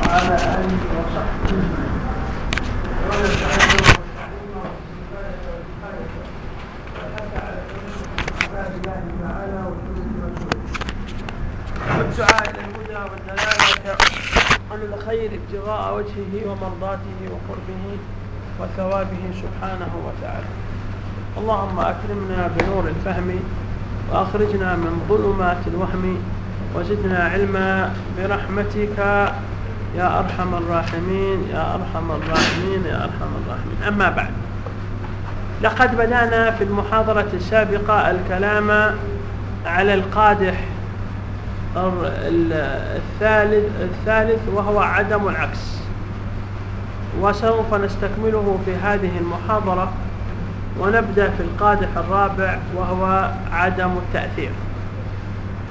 وعلى اله وصحبه والدعاء إلى الهدى والدلالة عن الخير ابتغاء وجهه ومرضاته وقربه وثوابه سبحانه وتعالى. اللهم أكرمنا بنور الفهم وأخرجنا من ظلمات الوهم وزدنا علما برحمتك يا أرحم الراحمين يا أرحم الراحمين يا أرحم الراحمين. أما بعد لقد بدأنا في المحاضرة السابقة الكلام على القادح الثالث الثالث وهو عدم العكس. وسوف نستكمله في هذه المحاضرة ونبدأ في القادح الرابع وهو عدم التأثير.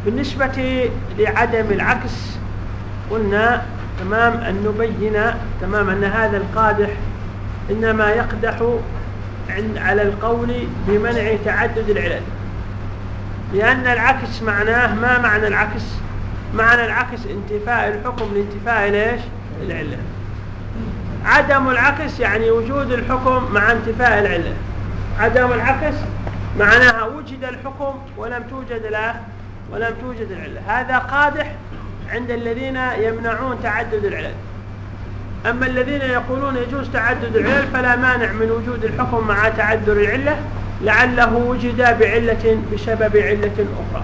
بالنسبة لعدم العكس قلنا تمام أن نبين تمام أن هذا القادح إنما يقدح على القول بمنع تعدد العلل. لأن العكس معناه ما معنى العكس؟ معنى العكس انتفاء الحكم لانتفاء ليش العلة. عدم العكس يعني وجود الحكم مع انتفاء العلة. عدم العكس معناها وجد الحكم ولم توجد له ولم توجد العلة. هذا قادح عند الذين يمنعون تعدد العلل. أما الذين يقولون يجوز تعدد العلل فلا مانع من وجود الحكم مع تعذر العلة لعله وجد بعلة بسبب علة أخرى.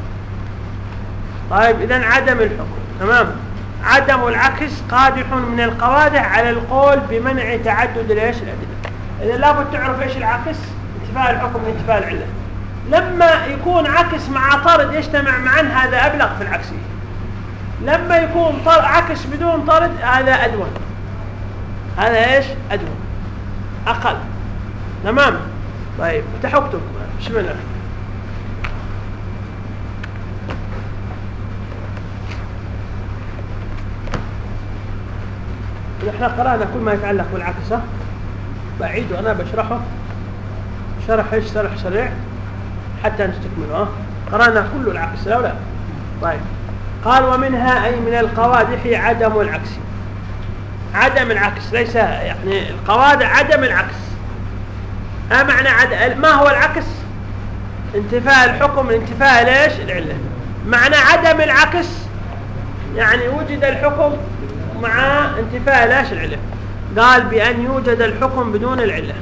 طيب إذا عدم الحكم. تمام؟ عدم العكس قادح من القوادح على القول بمنع تعدد الأدلة إذا لابد تعرف إيش العكس؟ انتفاء الحكم انتفاء العلة. لما يكون عكس مع طرد يجتمع معا هذا أبلغ في العكسية لما يكون عكس بدون طرد هذا أدون هذا إيش؟ أدون أقل. تمام؟ طيب تحكتم. بسم الله. إحنا قرأنا كل ما يتعلق بالعكس بعيد وأنا بشرحه. شرح إيش؟ شرح سريع. حتى نستكمله قرأنا كل العكس لا لا. طيب. قال ومنها أي من القوادح عدم العكس. عدم العكس ليس يعني القوادح عدم العكس. ما معنى عد... ما هو العكس؟ انتفاء الحكم انتفاء ليش؟ العلة. معنى عدم العكس يعني وجد الحكم مع انتفاء ليش؟ العلة. قال بأن يوجد الحكم بدون العلة.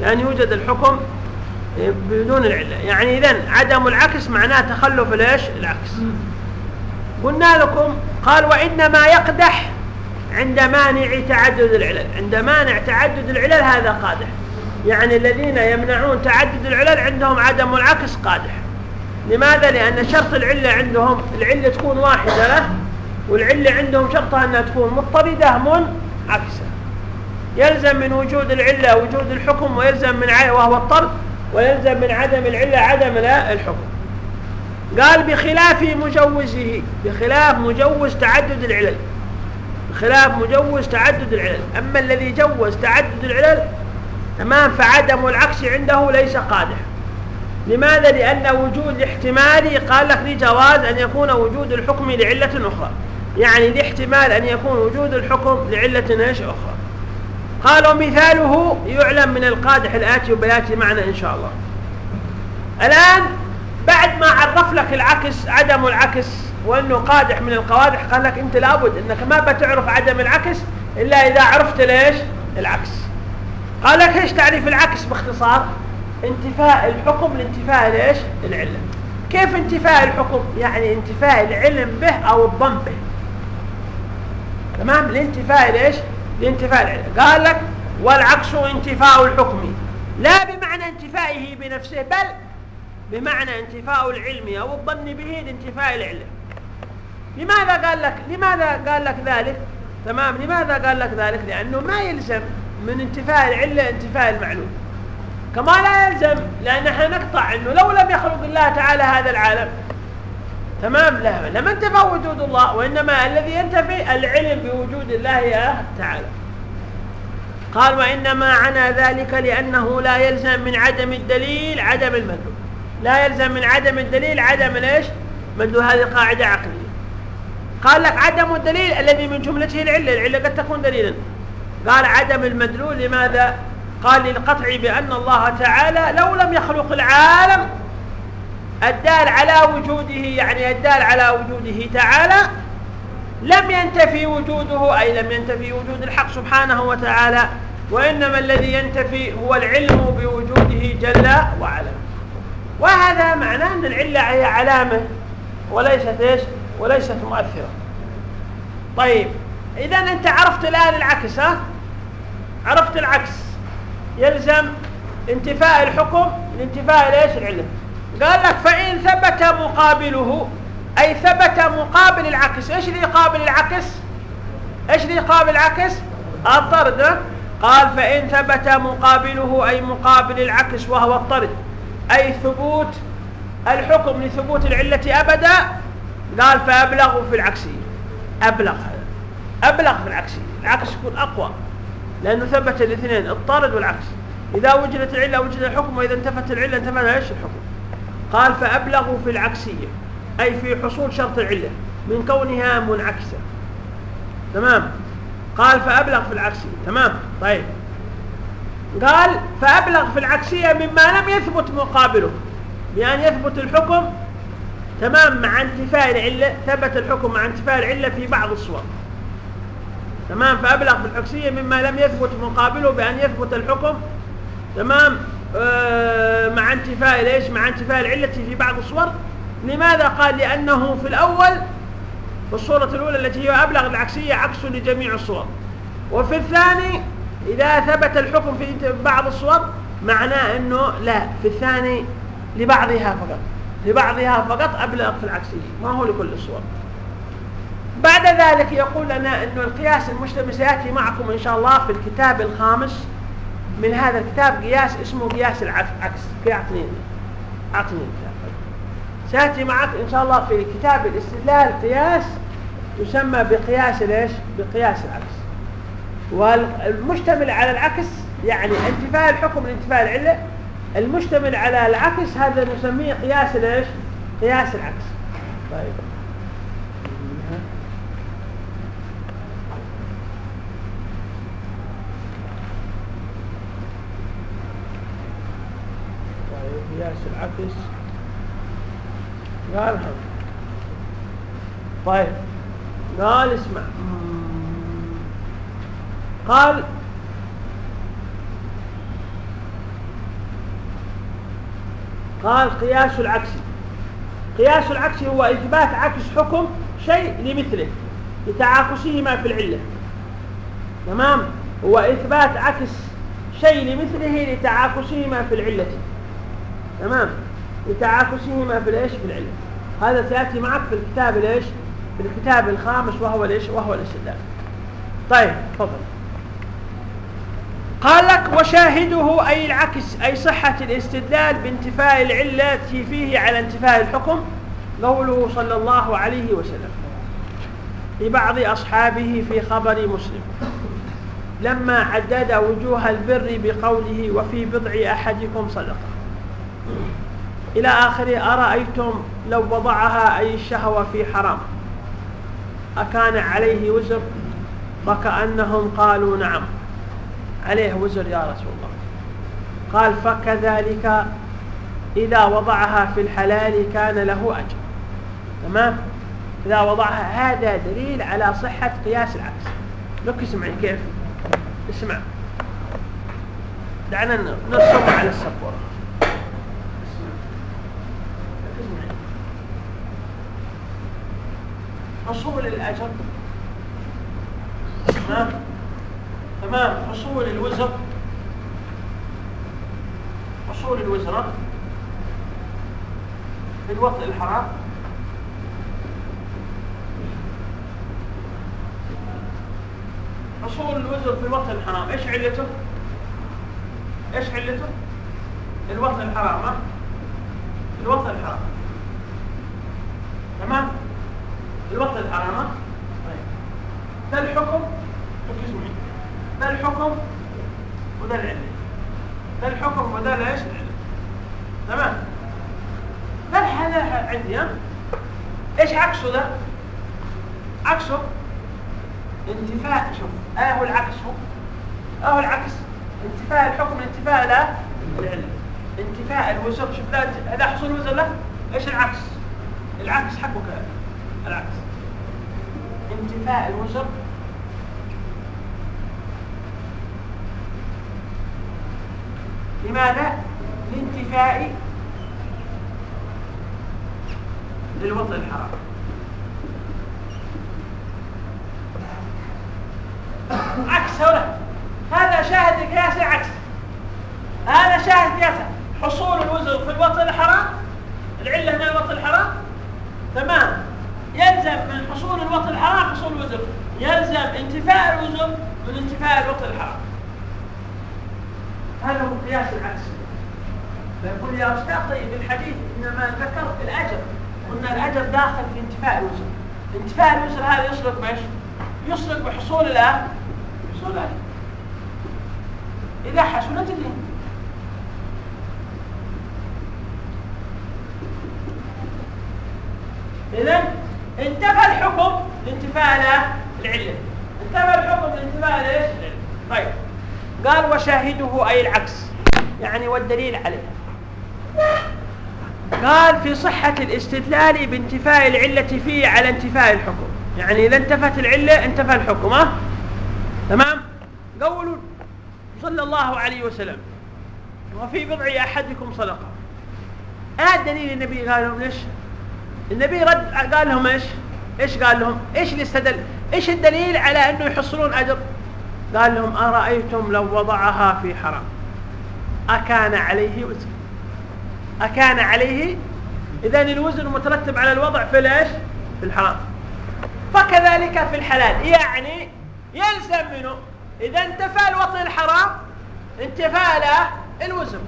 بأن يوجد الحكم بدون العلة. يعني اذا عدم العكس معناه تخلف ليش؟ العكس. قلنا لكم قال وإنما يقدح عند مانع تعدد العلل. عند مانع تعدد العلل هذا قادح. يعني الذين يمنعون تعدد العلل عندهم عدم العكس قادح. لماذا؟ لأن شرط العلة عندهم العلة تكون واحدة له والعلة عندهم شرطها أنها تكون مضطردة منعكسة. يلزم من وجود العلة وجود الحكم ويلزم من وهو الطرد ويلزم من عدم العلة عدم الحكم. قال بخلاف مجوزه بخلاف مجوز تعدد العلل. بخلاف مجوز تعدد العلل. أما الذي جوز تعدد العلل تمام فعدم العكس عنده ليس قادح. لماذا؟ لأن وجود الاحتمالي قال لك لجواز أن يكون وجود الحكم لعلة أخرى. يعني لاحتمال أن يكون وجود الحكم لعلة إيش أخرى. قالوا مثاله يعلم من القادح الآتي وبياتي معنا إن شاء الله. الآن بعد ما عرف لك العكس عدم العكس وأنه قادح من القوادح قال لك أنت لابد أنك ما بتعرف عدم العكس إلا إذا عرفت ليش؟ العكس. قال لك إيش تعريف العكس باختصار؟ انتفاء الحكم لانتفاء ليش؟ العلم. كيف انتفاء الحكم؟ يعني انتفاء العلم به أو الظن به. تمام؟ لانتفاء ليش؟ لانتفاء العلم. قال لك والعكس انتفاء الحكم. لا بمعنى انتفائه بنفسه بل بمعنى انتفاء العلم. أو الظن به لانتفاء العلم. لماذا قال لك لماذا قال لك ذلك؟ تمام لماذا قال لك ذلك؟ لأنه ما يلزم من انتفاء العلة انتفاء المعلوم. كما لا يلزم لأن إحنا نقطع أنه لو لم يخلق الله تعالى هذا العالم تمام؟ لا لم انتفى وجود الله وإنما الذي ينتفي العلم بوجود الله تعالى. قال وإنما عنا ذلك لأنه لا يلزم من عدم الدليل عدم المدلول لا يلزم من عدم الدليل عدم ليش مدلول هذه قاعدة عقلية. قال لك عدم الدليل الذي من جملته العلة العلة قد تكون دليلا. قال عدم المدلول لماذا؟ قال للقطع بأن الله تعالى لو لم يخلق العالم الدال على وجوده يعني الدال على وجوده تعالى لم ينتفي وجوده أي لم ينتفي وجود الحق سبحانه وتعالى وإنما الذي ينتفي هو العلم بوجوده جل وعلا. وهذا معناه أن العلة هي علامة وليست إيش؟ وليست مؤثرة. طيب إذا أنت عرفت الآن العكس ها؟ عرفت العكس. يلزم انتفاء الحكم لانتفاء ليش العلة. قال لك فإن ثبت مقابله أي ثبت مقابل العكس إيش اللي يقابل العكس؟ إيش اللي يقابل العكس؟ الطرد قال فإن ثبت مقابله أي مقابل العكس وهو الطرد. أي ثبوت الحكم لثبوت العلة أبدا؟ قال فأبلغ في العكسية أبلغ هذا أبلغ في العكسية العكس يكون أقوى لأنه ثبت الاثنين الطرد والعكس. إذا وجدت العلة وجد الحكم وإذا انتفت العلة انتفت إيش الحكم. قال فأبلغ في العكسية أي في حصول شرط العلة من كونها منعكسة. تمام؟ قال فأبلغ في العكسية. تمام؟ طيب. قال فأبلغ في العكسية مما لم يثبت مقابله بأن يثبت الحكم. تمام؟ مع انتفاء العلة ثبت الحكم مع انتفاء العلة في بعض الصور. تمام؟ فأبلغ في العكسية مما لم يثبت مقابله بأن يثبت الحكم. تمام؟ مع انتفاء ليش؟ مع انتفاء العلة في بعض الصور. لماذا؟ قال لأنه في الأول في الصورة الأولى التي هي أبلغ العكسية عكس لجميع الصور. وفي الثاني إذا ثبت الحكم في بعض الصور معناه أنه لا في الثاني لبعضها فقط. لبعضها فقط أبلغ في العكسية. ما هو لكل الصور. بعد ذلك يقول لنا أن القياس المشتمل سيأتي معكم إن شاء الله في الكتاب الخامس. من هذا الكتاب قياس اسمه قياس العكس. أعطني أعطني الكتاب سيأتي معك إن شاء الله في كتاب الاستدلال قياس يسمى بقياس ليش؟ بقياس العكس. والمشتمل على العكس يعني انتفاء الحكم لانتفاء العلة. المشتمل على العكس هذا نسميه قياس ليش؟ قياس العكس. طيب طيب قياس العكس قال طيب. قال اسمع. قال قال قياس العكس. قياس العكس هو إثبات عكس حكم شيء لمثله لتعاكسهما في العلة. تمام؟ هو إثبات عكس شيء لمثله لتعاكسهما في العلة. لتعاكسهما في الإيش؟ في العلة هذا سيأتي معك في الكتاب الإيش؟ في الكتاب الخامس وهو الإيش؟ وهو الاستدلال طيب تفضل. قال لك وشاهده أي العكس أي صحة الاستدلال بانتفاء العلة فيه على انتفاء الحكم قوله صلى الله عليه وسلم. لبعض أصحابه في خبر مسلم. لما عدد وجوه البر بقوله وفي بضع أحدكم صدقة. إلى آخره أرأيتم لو وضعها أي الشهوة في حرام؟ أكان عليه وزر؟ فكأنهم قالوا نعم. عليه وزر يا رسول الله. قال فكذلك إذا وضعها في الحلال كان له أجر. تمام؟ إذا وضعها هذا دليل على صحة قياس العكس. لك اسمعي كيف؟ اسمع. دعنا نرسم على السبورة. حصول الأجر تمام؟ تمام. حصول الوزر حصول الوزرة في الوطء الحرام. حصول الوزر في الوطء الحرام. إيش علته؟ إيش علته؟ الوطء الحرام الوطء الحرام تمام الوطء الحرام ده الحكم. ده الحكم وده العلة ده الحكم وده لا يشمل تمام. ده الحلال عندي؟ إيش عكسه ده عكسه انتفاء شوف اهو العكس هو اهو العكس انتفاء الحكم انتفاء لا العلم انتفاء الوزر شوف لا هذا حصول وزر له إيش العكس العكس حقه كذا العكس انتفاء الوزر لماذا لانتفاء للوطن الحرام عكس هنا هذا شاهد القياس العكس هذا شاهد قياس حصول الوزر في الوطن الحرام العله هنا الوطن الحرام تمام يلزم من حصول الوطن الحرام حصول الوزر يلزم انتفاء الوزر من انتفاء الوطن الحرام هذا هو قياس العكس فيقول يا أستاذ طيب الحديث انما ذكر الاجر قلنا الاجر داخل في انتفاء الوزر انتفاء الوزر هذا يصرف بايش؟ يصرف بحصول الان حصول الاجر اذا حسنت الدين اذا انتفى الحكم لانتفاء العله انتفى الحكم لانتفاء ليش؟ طيب قال وشاهده أي العكس يعني والدليل عليه قال في الاستدلال بانتفاء العلة فيه على انتفاء الحكم. يعني إذا انتفت العلة انتفى الحكم ها؟ تمام؟ قولوا صلى الله عليه وسلم. وفي بضع أحدكم صدقة. آه دليل النبي قال لهم ليش النبي رد قال لهم إيش؟ إيش قال لهم؟ إيش اللي استدل إيش الدليل على إنه يحصلون أجر؟ قال لهم أرأيتم لو وضعها في حرام؟ أكان عليه وزر أكان عليه إذا الوزر مترتب على الوضع في ليش في الحرام. فكذلك في الحلال. يعني يلزم منه. إذا انتفى الوطن الحرام انتفى له الوزر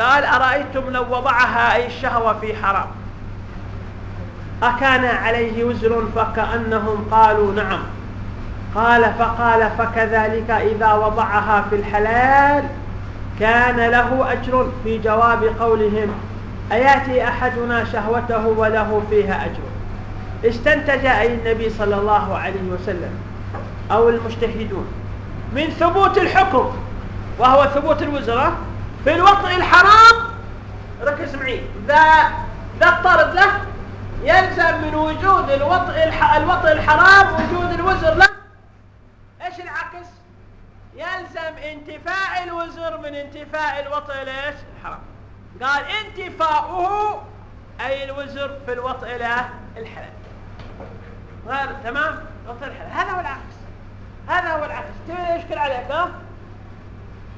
قال أرأيتم لو وضعها أي الشهوة في حرام؟ أكان عليه وزر فكأنهم قالوا نعم. قال فقال فكذلك إذا وضعها في الحلال كان له أجر في جواب قولهم. أياتي أحدنا شهوته وله فيها أجر. استنتج أي النبي صلى الله عليه وسلم أو المجتهدون من ثبوت الحكم وهو ثبوت الوزراء في الوطء الحرام. ركز معي. ذا ذا الطرد له يلزم من وجود الوطء الوطء الحرام وجود الوزر له. إيش العكس؟ يلزم انتفاء الوزر من انتفاء الوطء ليش الحرام. قال انتفاؤه أي الوزر في الوطء له الحلال غير تمام؟ وطء الحلال هذا هو العكس. هذا هو العكس. تبي يشكل عليك ها؟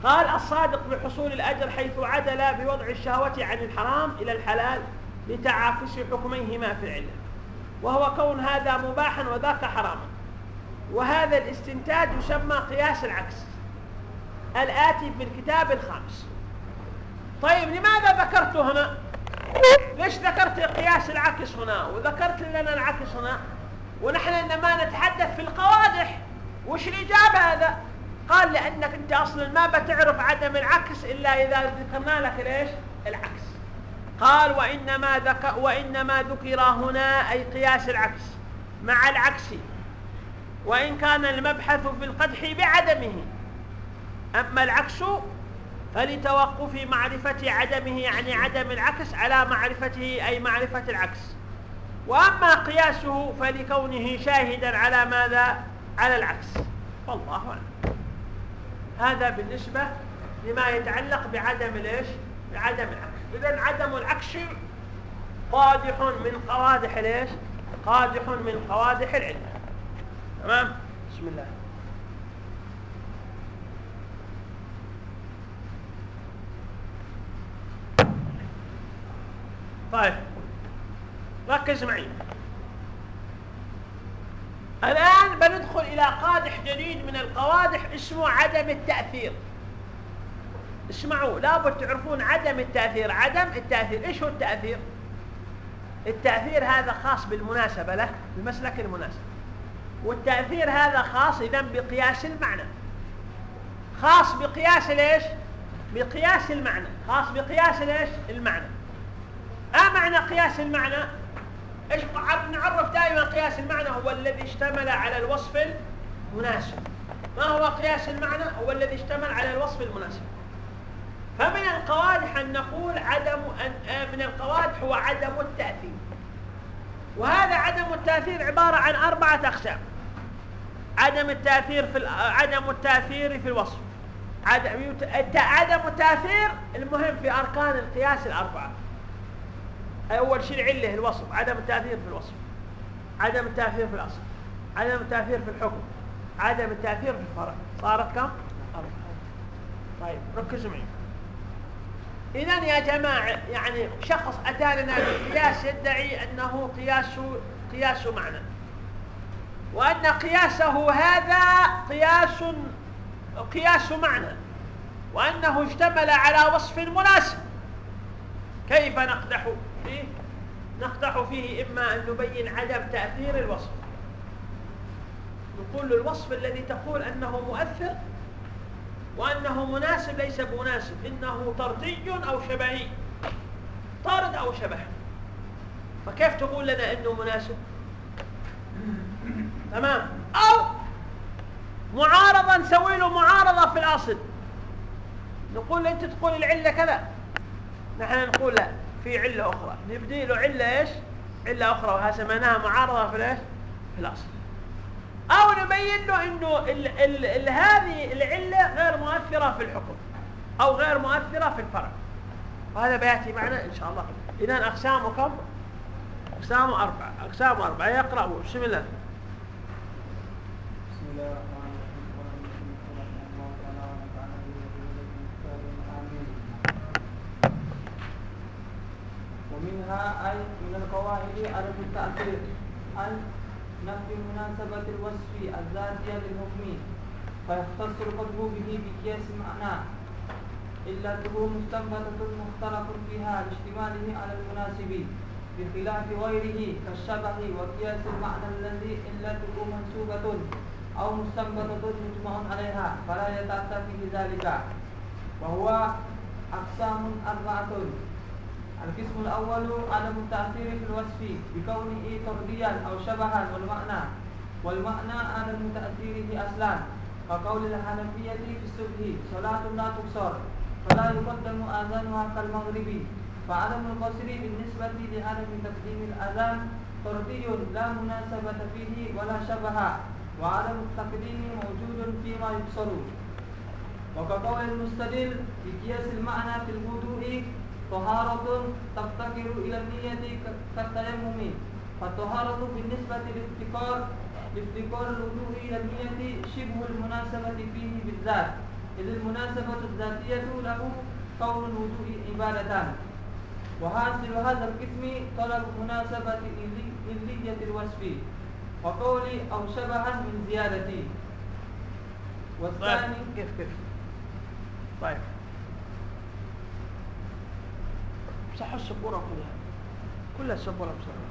قال الصادق بحصول الأجر حيث عدل بوضع الشهوة عن الحرام إلى الحلال لتعاكس حكميهما في العلة. وهو كون هذا مباحا وذاك حراما. وهذا الاستنتاج يسمى قياس العكس. الآتي في الكتاب الخامس. طيب لماذا ذكرته هنا؟ ليش ذكرت قياس العكس هنا؟ وذكرت لنا العكس هنا؟ ونحن انما نتحدث في القوادح وش الإجابة هذا؟ قال لأنك أنت أصلا ما بتعرف عدم العكس إلا إذا ذكرنا لك ليش؟ العكس. قال وإنما, ذك وإنما ذكر هنا أي قياس العكس مع العكس. وإن كان المبحث في القدح بعدمه. أما العكس فلتوقف معرفة عدمه يعني عدم العكس على معرفته أي معرفة العكس. وأما قياسه فلكونه شاهدا على ماذا؟ على العكس. والله أعلم. هذا بالنسبة لما يتعلق بعدم ليش بعدم العكس. إذا عدم العكس قادح من قوادح ليش قادح من قوادح العلم. تمام؟ بسم الله. طيب. ركز معي الآن بندخل إلى قادح جديد من القوادح اسمه عدم التأثير. اسمعوا لابد تعرفون عدم التأثير. عدم التأثير إيش هو التأثير؟ التأثير هذا خاص بالمناسبة له بمسلك المناسبة والتأثير هذا خاص إذا بقياس المعنى. خاص بقياس ليش؟ بقياس المعنى. خاص بقياس ليش؟ المعنى. ما معنى قياس المعنى. نعرف دائما قياس المعنى. هو الذي اشتمل على الوصف المناسب. ما هو قياس المعنى؟ هو الذي اشتمل على الوصف المناسب. فمن القوادح أن نقول عدم أن آه، من القوادح هو عدم التأثير. وهذا عدم التأثير عبارة عن أربعة أقسام. عدم التأثير في عدم التأثير في الوصف. عدم عدم التأثير المهم في أركان القياس الأربعة. أول شيء العلة الوصف عدم التأثير في الوصف. عدم التأثير في الأصل. عدم التأثير في الحكم. عدم التأثير في الفرع. صارت كم؟ أربعة. طيب ركزوا معي. إذا يا جماعة يعني شخص أتى لنا بقياس يدعي أنه قياس قياس معنى. وأن قياسه هذا قياس قياس معنى. وأنه اشتمل على وصف مناسب. كيف نقدح فيه نقدح فيه إما أن نبين عدم تأثير الوصف. نقول الوصف الذي تقول أنه مؤثر وأنه مناسب ليس بمناسب إنه طردي أو شبهي. طارد أو شبه. فكيف تقول لنا إنه مناسب؟ تمام. أو معارضة نسوي له معارضة في الأصل. نقول أنت تقول العلة كذا. نحن نقول لا. في علة أخرى. نبدي له علة إيش؟ علة أخرى. وها سميناها معارضة في الإيش؟ في الأصل. أو نبين له أنه ال ال ال هذه العلة غير مؤثرة في الحكم. أو غير مؤثرة في الفرع. وهذا بيأتي معنا إن شاء الله. إذا أقسامه كم؟ أقسامه أربعة. أقسامه أربعة. يقرأ بسم الله. بسم الله. ومنها أي من القواعد على التأثير أن نفي مناسبة الوصف الذاتية للحكم فيختص القلب به بقياس معناه. علته مستنبطة مختلف فيها لاشتماله على المناسب بخلاف غيره كالشبه وقياس المعنى الذي علته منسوبة أو مستنبطة مجمع عليها فلا يتأتى فيه ذلك. وهو أقسام أربعة. القسم الأول عدم التأثير في الوصف بكونه طرديا أو شبها والمعنى. والمعنى عدم تأثيره أصلا. كقول الحنفية في الصبح صلاة لا تقصر فلا يقدم آذانها كالمغرب. فعدم القصر بالنسبة لعدم تقديم الأذان طردي لا مناسبة فيه ولا شبه وعدم التقديم موجود فيما يقصر. وكقول المستدل بقياس المعنى في الوضوء طهارة تفتقر إلى النية كالتيمم فالطهارة بالنسبة لافتقار الوضوء إلى النية شبه المناسبة فيه بالذات إذ المناسبة الذاتية له كون الوضوء عبادتان. وحاصل هذا القسم طلب مناسبة إلية الوصف وقولي أو شبها من زيادتي والثاني كيف كيف؟ طيب. امسح السبورة كلها. كلها السبورة بسرعة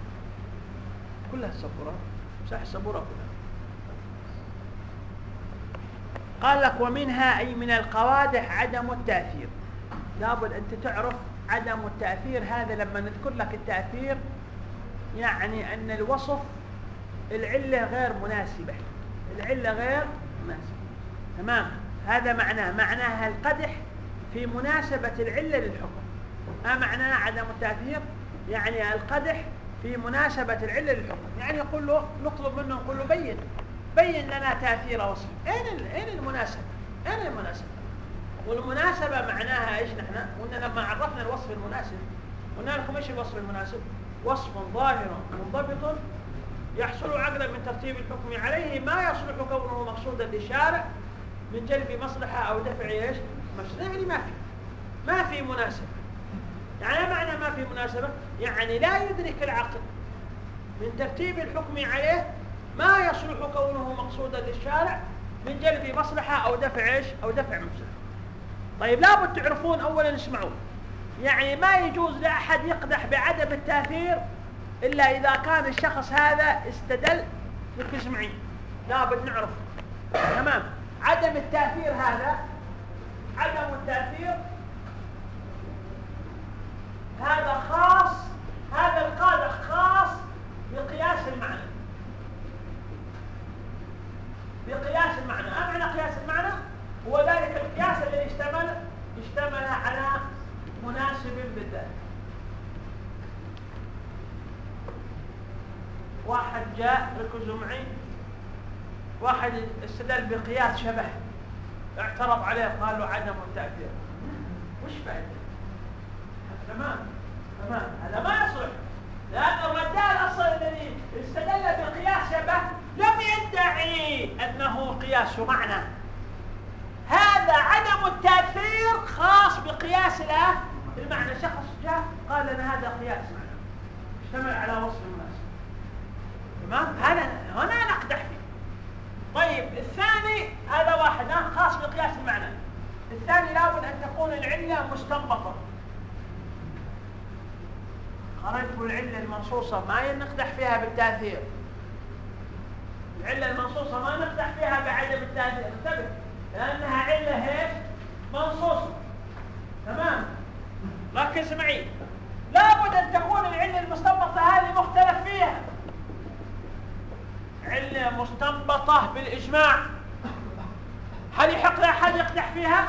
كلها السبورة امسح السبورة كلها. قال لك ومنها أي من القوادح عدم التأثير. لابد أنت تعرف عدم التأثير هذا لما نذكر لك التأثير يعني أن الوصف العلة غير مناسبة. العلة غير مناسبة. تمام؟ هذا معناه. معناها القدح في مناسبة العلة للحكم. ما معناه عدم التأثير يعني القدح في مناسبة العلة للحكم. يعني يقول له نطلب منه نقول له بين بين لنا تأثير وصف. أين أين المناسبة؟ أين المناسبة؟ والمناسبة معناها إيش نحن؟ قلنا لما عرفنا الوصف المناسب قلنا لكم إيش الوصف المناسب؟ وصف ظاهر منضبط يحصل عقلا من ترتيب الحكم عليه ما يصلح كونه مقصودا للشارع من جلب مصلحة أو دفع إيش؟ مصلحة. يعني ما في ما في مناسبة. يعني معنى ما في مناسبة يعني لا يدرك العقل. من ترتيب الحكم عليه ما يصلح كونه مقصودا للشارع من جلب مصلحة أو دفع إيش؟ أو دفع مفسدة. طيب لابد تعرفون أولا اسمعوا. يعني ما يجوز لأحد يقدح بعدم التأثير إلا إذا كان الشخص هذا استدل ركز معي لابد نعرف. تمام؟ عدم التأثير هذا عدم التأثير هذا خاص هذا القادة خاص بقياس المعنى. بقياس المعنى. ما معنى قياس المعنى؟ هو ذلك القياس الذي اشتمل اشتمل على مناسب بالذات. واحد جاء بالكزمعي واحد استدل بقياس شبه اعترض عليه قال له عدم التأثير. وش فائدة تمام تمام. هذا ما يصلح. لأن الرجال أصلا الذي استدل بقياس شبه لم يدعي أنه قياس معنى. هذا عدم التأثير خاص بقياس المعنى شخص جاء قال لنا هذا قياس معنى. اشتمل على وصف المناسب تمام؟ هذا هنا نقدح فيه. طيب الثاني هذا واحد خاص بقياس المعنى. الثاني لابد أن تكون العلة مستنبطة. خرجت العلة المنصوصة ما نقدح فيها بالتأثير. العلة المنصوصة ما نقدح فيها بعدم التأثير. انتبه لأنها علة هيك منصوصة. تمام؟ ركز معي لابد أن تكون العلة المستنبطة هذه مختلف فيها. علة مستنبطة بالإجماع. هل يحق أحد يقدح فيها؟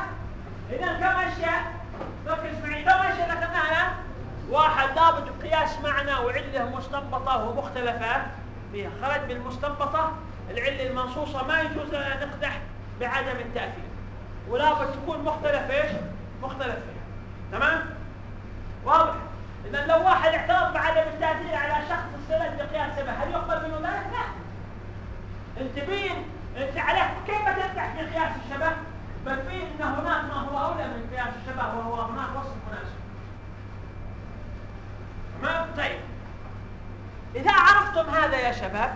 إذا كم أشياء؟ ركز معي كم أشياء ذكرناها؟ واحد لابد وعلة مستنبطة ومختلفة فيها خرج بالمستنبطة العلة المنصوصة ما يجوز لنا نقدح بعدم التأثير ولابد تكون مختلف إيش؟ مختلف فيها تمام؟ واضح؟ إذا لو واحد اعترض بعدم التأثير على شخص استند بقياس سبب هل يقبل منه ذلك؟ لا انت بين انت عليك كيف تفتح في قياس الشبه؟ بل في إن هناك ما هو أولى من قياس الشبه وهو هناك وصف مناسب تمام؟ طيب عرفتم هذا يا شباب؟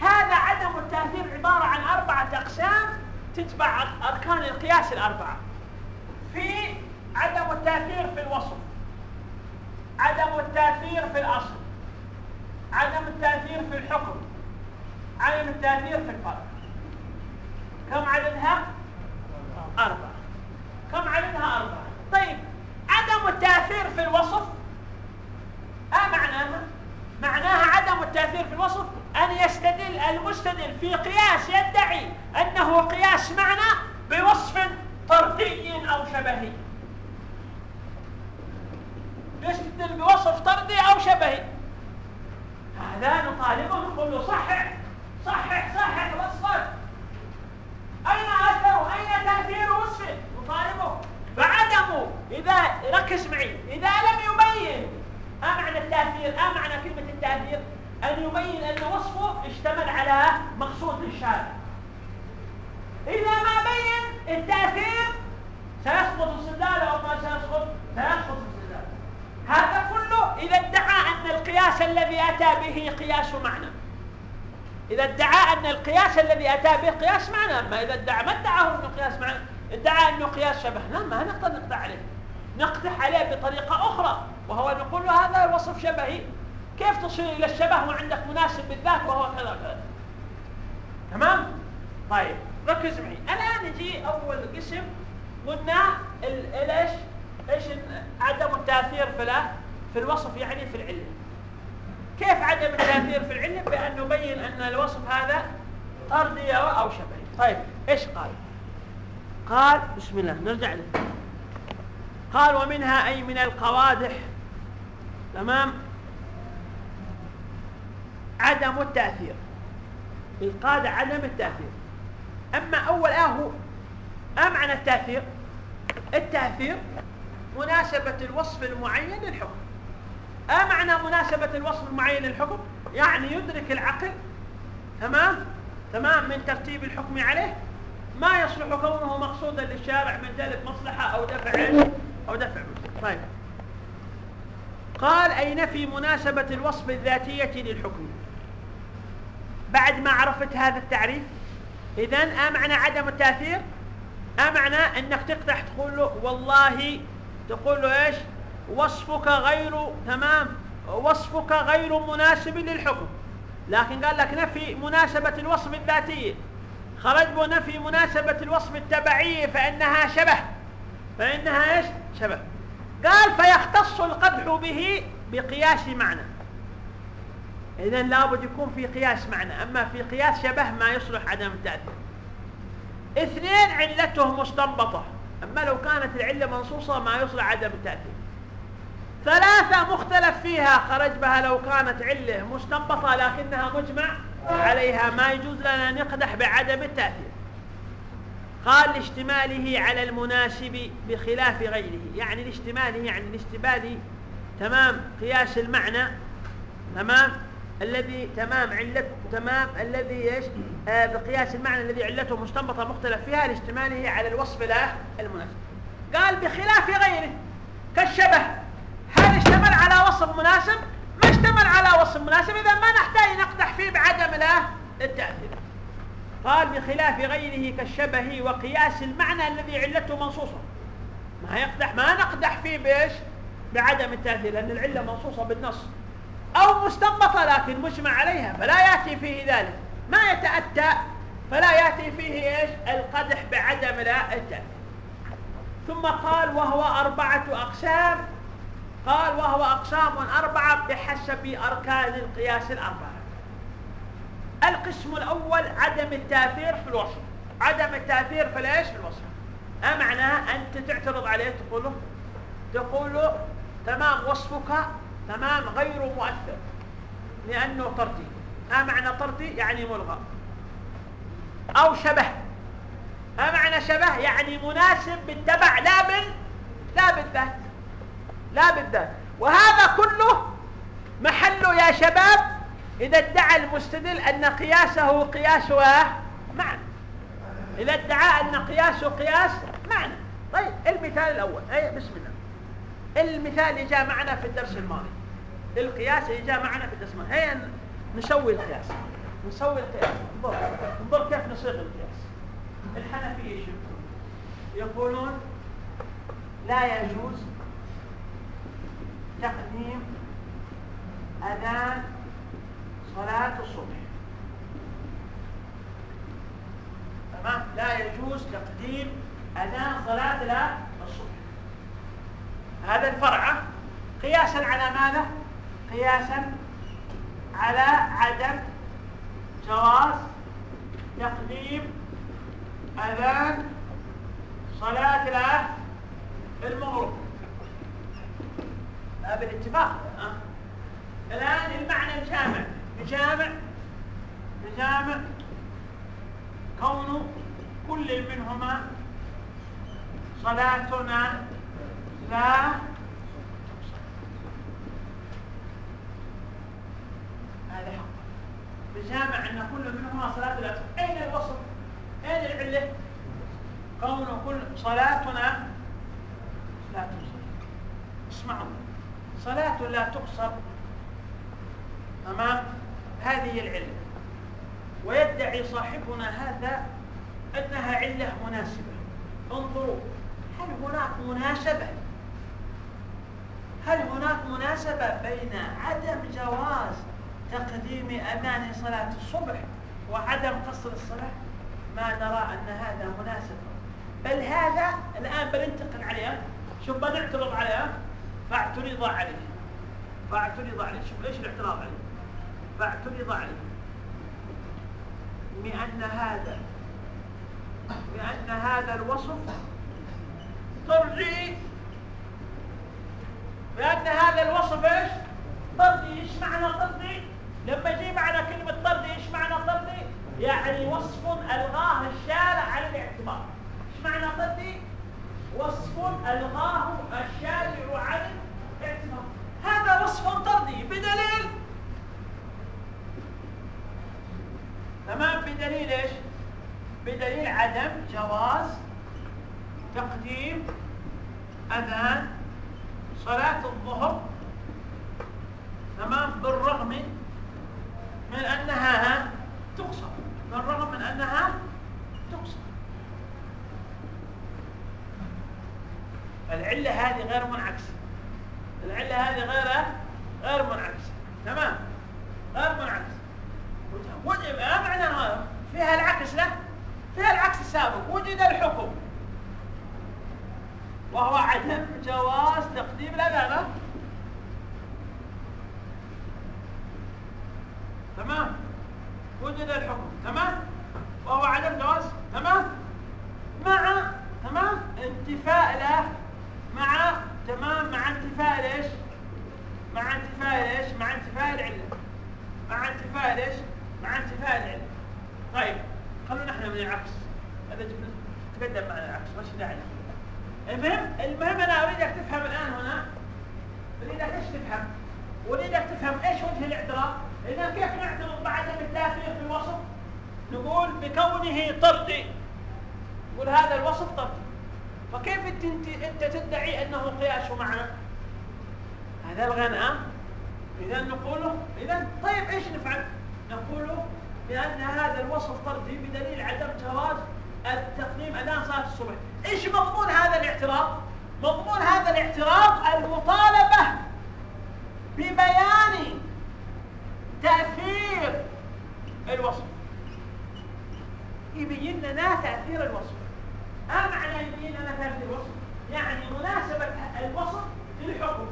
هذا عدم التأثير عبارة عن أربعة أقسام تتبع أركان القياس الأربعة. في عدم التأثير في الوصف عدم التأثير في الأصل عدم التأثير في الحكم عدم التأثير في الفرق كم عددها؟ أربعة. كم عددها؟ أربعة. طيب عدم التأثير في الوصف ما معناها؟ معناها عدم التأثير في الوصف أن يستدل المستدل في قياس يدعي أنه قياس معنى بوصف طردي أو شبهي. يستدل بوصف طردي أو شبهي. هذا نطالبه نقول له صحح صحح صحح وصفك. أين أثر أين تأثير وصفه؟ نطالبه. فعدمه. إذا ركز معي. إذا لم يبين. ما معنى التأثير؟ ما معنى كلمة التأثير؟ أن يبين أن وصفه اشتمل على مقصود الشارع. إذا ما بين التأثير سيسقط السدال أو ما سيسقط؟ سيسقط السدال هذا كله إذا ادعى أن القياس الذي أتى به قياس معنى. إذا ادعى أن القياس الذي أتى به قياس معنى. أما إذا ادعى ما ادعاه أنه قياس معنى؟ ادعى أنه قياس شبه. لا ما نقدر نقطع عليه. نقدح عليه بطريقة أخرى. وهو نقول له هذا وصف شبهي. كيف تصل إلى الشبه وعندك مناسب بالذات وهو كذا كذا تمام؟ طيب ركز معي. الآن نجي أول قسم. قلنا إيش؟ إيش عدم التأثير في في الوصف يعني في العلة كيف عدم التأثير في العلة بأن نبين أن الوصف هذا طردي أو شبهي. طيب إيش قال؟ قال بسم الله نرجع له. قال ومنها أي من القوادح تمام؟ عدم التأثير. القادة عدم التأثير. أما أول آه ما معنى التأثير؟ التأثير مناسبة الوصف المعين للحكم. ما معنى مناسبة الوصف المعين للحكم؟ يعني يدرك العقل. تمام؟ تمام من ترتيب الحكم عليه. ما يصلح كونه مقصودا للشارع من ذلك مصلحة أو دفع أو دفع طيب. قال أي نفي مناسبة الوصف الذاتية للحكم؟ بعد ما عرفت هذا التعريف إذن أمعنى عدم التأثير؟ أمعنى أنك تقدح تقول له والله تقول له إيش؟ وصفك غير تمام؟ وصفك غير مناسب للحكم. لكن قال لك نفي مناسبة الوصف الذاتية. خرج بنفي مناسبة الوصف التبعية فإنها شبه. فإنها إيش؟ شبه. قال فيختص القدح به بقياس معنى. إذا لابد يكون في قياس معنى. أما في قياس شبه ما يصلح عدم التأثير. اثنين علته مستنبطة. أما لو كانت العلة منصوصة ما يصلح عدم التأثير. ثلاثة مختلف فيها خرج بها لو كانت علة مستنبطة لكنها مجمع عليها ما يجوز لنا نقدح بعدم التأثير. قال لاشتماله على المناسب بخلاف غيره. يعني لاشتماله يعني الاشتبال تمام قياس المعنى تمام الذي تمام علة تمام الذي إيش؟ آه بقياس المعنى الذي علته مستنبطة مختلف فيها لاشتماله على الوصف له المناسب قال بخلاف غيره. كالشبه. هل اشتمل على وصف مناسب؟ ما اشتمل على وصف مناسب إذا ما نحتاج نقدح فيه بعدم له التأثير. قال بخلاف غيره كالشبه وقياس المعنى الذي علته منصوصة. ما يقدح ما نقدح فيه بإيش؟ بعدم التأثير لأن العلة منصوصة بالنص. أو مستنبطة لكن مجمع عليها. فلا يأتي فيه ذلك. ما يتأتى فلا يأتي فيه إيش؟ القدح بعدم لا التأثير. ثم قال وهو أربعة أقسام قال وهو أقسام أربعة بحسب أركان القياس الأربعة القسم الأول عدم التأثير في الوصف. عدم التأثير في الإيش؟ في الوصف. ما معناها أنت تعترض عليه؟ تقول له تقول له تمام وصفك تمام غير مؤثر لأنه طردي. ما معنى طردي؟ يعني ملغى. أو شبه. ما معنى شبه؟ يعني مناسب بالتبع لا بال لا بالذات. لا بالذات. وهذا كله محله يا شباب إذا ادعى المستدل أن قياسه قياس معنى. إذا ادعى أن قياسه قياس معنى. طيب المثال الأول. أي بسم الله. المثال اللي جاء معنا في الدرس الماضي. القياس اللي جاء معنا في الدرس الماضي. هيا نسوي القياس. نسوي القياس. انظر. انظر كيف نصيغ القياس. الحنفية شو؟ يقولون لا يجوز تقديم أذان صلاة الصبح. تمام؟ لا يجوز تقديم أذان صلاة الصبح. هذا الفرع قياسا على ماذا؟ قياسا على عدم جواز تقديم أذان صلاة المغرب. هذا بالاتفاق. الآن المعنى الجامع. بجامع بجامع كون كل منهما صلاتنا لا هذا حق. بجامع إن كل منهما صلاة لا أين الوصف؟ أين العلة؟ كون كل صلاتنا لا تقصر. اسمعوا. صلاة لا تقصر. تمام؟ هذه العلة ويدعي صاحبنا هذا أنها علة مناسبة. انظروا هل هناك مناسبة؟ هل هناك مناسبة بين عدم جواز تقديم أذان صلاة الصبح وعدم قصر الصلاة؟ ما نرى أن هذا مناسب. بل هذا الآن بننتقل عليه. شوف بنعترض عليه. فاعترض عليه. فاعترض عليه. شوف ليش الاعتراض عليه؟ فاعترض عليه بأن هذا بأن هذا الوصف طردي بأن هذا الوصف إيش؟ طردي إيش معنى طردي؟ لما يجي معنى كلمة طردي إيش معنى طردي؟ يعني وصف ألغاه الشارع على الاعتبار إيش معنى طردي؟ وصف ألغاه الشارع على الاعتبار هذا وصف طردي بدليل تمام بدليل إيش؟ بدليل عدم جواز تقديم أذان صلاة الظهر. تمام بالرغم من أنها تقصر. بالرغم من أنها تقصر. العلة هذه غير منعكسه العلة هذه غير غير منعكسه تمام غير منعكسه ما معنى فيها العكس له فيها العكس السابق. وجد الحكم. وهو عدم جواز تقديم الأذان تمام. وجد الحكم. تمام. وهو عدم جواز. تمام. مع تمام. انت انتفاء له. مع تمام. مع انتفاء ليش؟ مع انتفاء ليش؟ مع انتفاء العلة. مع انتفاء ليش؟ مع انتفاء العله طيب خلونا إحنا من العكس. هذا تقدم معنا العكس ماشي داعي. المهم المهم أنا اريدك تفهم الآن هنا. اريدك إيش تفهم؟ اريدك تفهم إيش وجه الاعتراض إذا كيف نعترض بعدم التاثير في الوصف نقول بكونه طردي. نقول هذا الوصف طردي. فكيف انت تدعي أنه قياس معنى هذا الغناء. إذا نقوله إذا طيب إيش نفعل؟ نقوله بأن هذا الوصف طردي بدليل عدم جواز التقديم اذان صلاة الصبح. إيش مضمون هذا الاعتراض؟ مضمون هذا الاعتراض المطالبة ببيان تأثير الوصف. يبين لنا تأثير الوصف. ما معنى يبين لنا تأثير الوصف؟ يعني مناسبة الوصف للحكم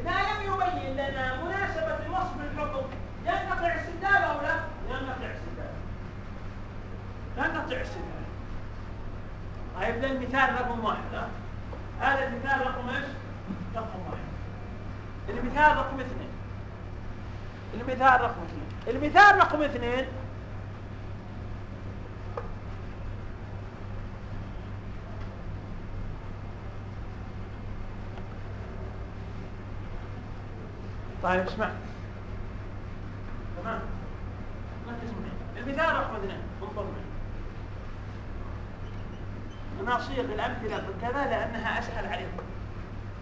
إذا لم يبين لنا مناسبة الوصف للحكم ينقطع استدلال أو لا ينقطع استدلال استدلال طيب للمثال رقم واحد هذا المثال رقم إيش؟ رقم واحد. المثال رقم اثنين. المثال رقم اثنين. المثال رقم اثنين. طيب اسمع. تمام؟ ما تسمع. المثال رقم اثنين انظر معي أنا أصيغ الأمثلة كذا لأنها أسهل عليكم.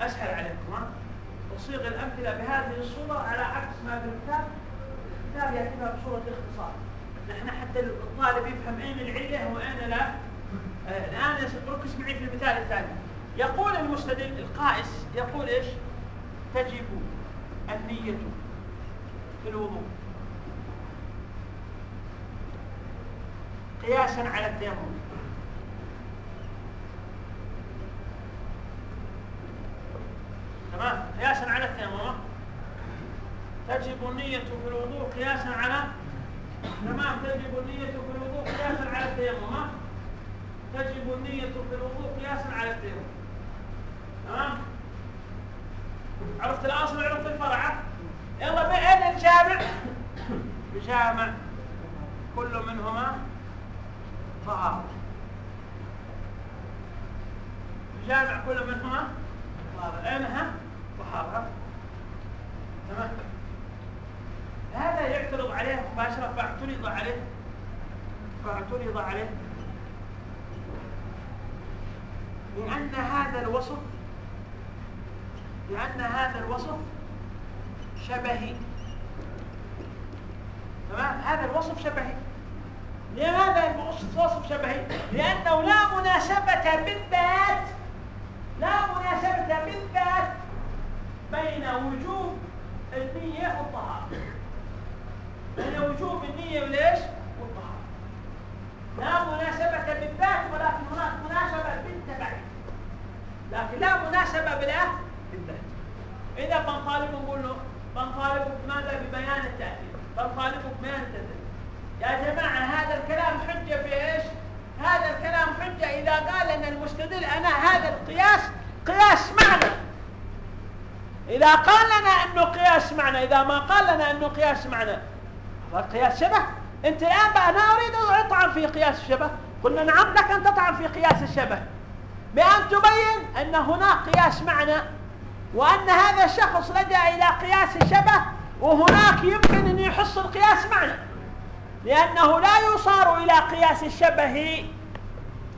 أسهل عليكم ها؟ أصيغ الأمثلة بهذه الصورة على عكس ما في الكتاب. الكتاب ياتيها بصوره الاختصار. نحن حتى الطالب يفهم أين العلة وأين لا. آه الآن ركز معي في المثال الثاني. يقول المستدل القائس يقول إيش؟ تجب النية في الوضوء. قياسا على التيمم تمام قياسا على التيمم تجب النية في الوضوء قياسا على تمام تجب النية في الوضوء قياسا على التيمم تجب النية في الوضوء قياسا على التيمم تمام؟ عرفت الاصل وعرفت الفرع؟ يلا بين الجامع؟ بجامع كل منهما طهارة. بجامع كل منهما طهارة. اينها طهارة تمام. هذا يعترض عليه مباشرة فاعترض عليه. فاعترض عليه. لأن هذا الوصف لأن هذا الوصف شبهي. تمام؟ هذا الوصف شبهي. لماذا الوصف شبهي؟ لأنه لا مناسبة بالذات لا مناسبة بالذات بين وجوب النية والطهارة. بين وجوب النية وليش؟ والطهارة. لا مناسبة بالذات ولكن هناك مناسبة بالتبعية لكن لا مناسبة بالأهل بالذات. إذا بنطالب نقول له بنطالبك ماذا ببيان التأثير؟ بنطالبك ببيان التأثير يا جماعة هذا الكلام حجة في إيش؟ هذا الكلام حجة إذا قال أن المستدل أنا هذا القياس قياس معنى. إذا قال لنا أنه قياس معنى إذا ما قال لنا أنه قياس معنى قياس شبه؟ أنت الآن بقى أنا أريد أن أطعن في قياس الشبه. قلنا نعم لك أن تطعن في قياس الشبه. بأن تبين أن هناك قياس معنى وأن هذا الشخص لجأ إلى قياس الشبه وهناك يمكن أن يحصل قياس معنى. لأنه لا يصار إلى قياس الشبه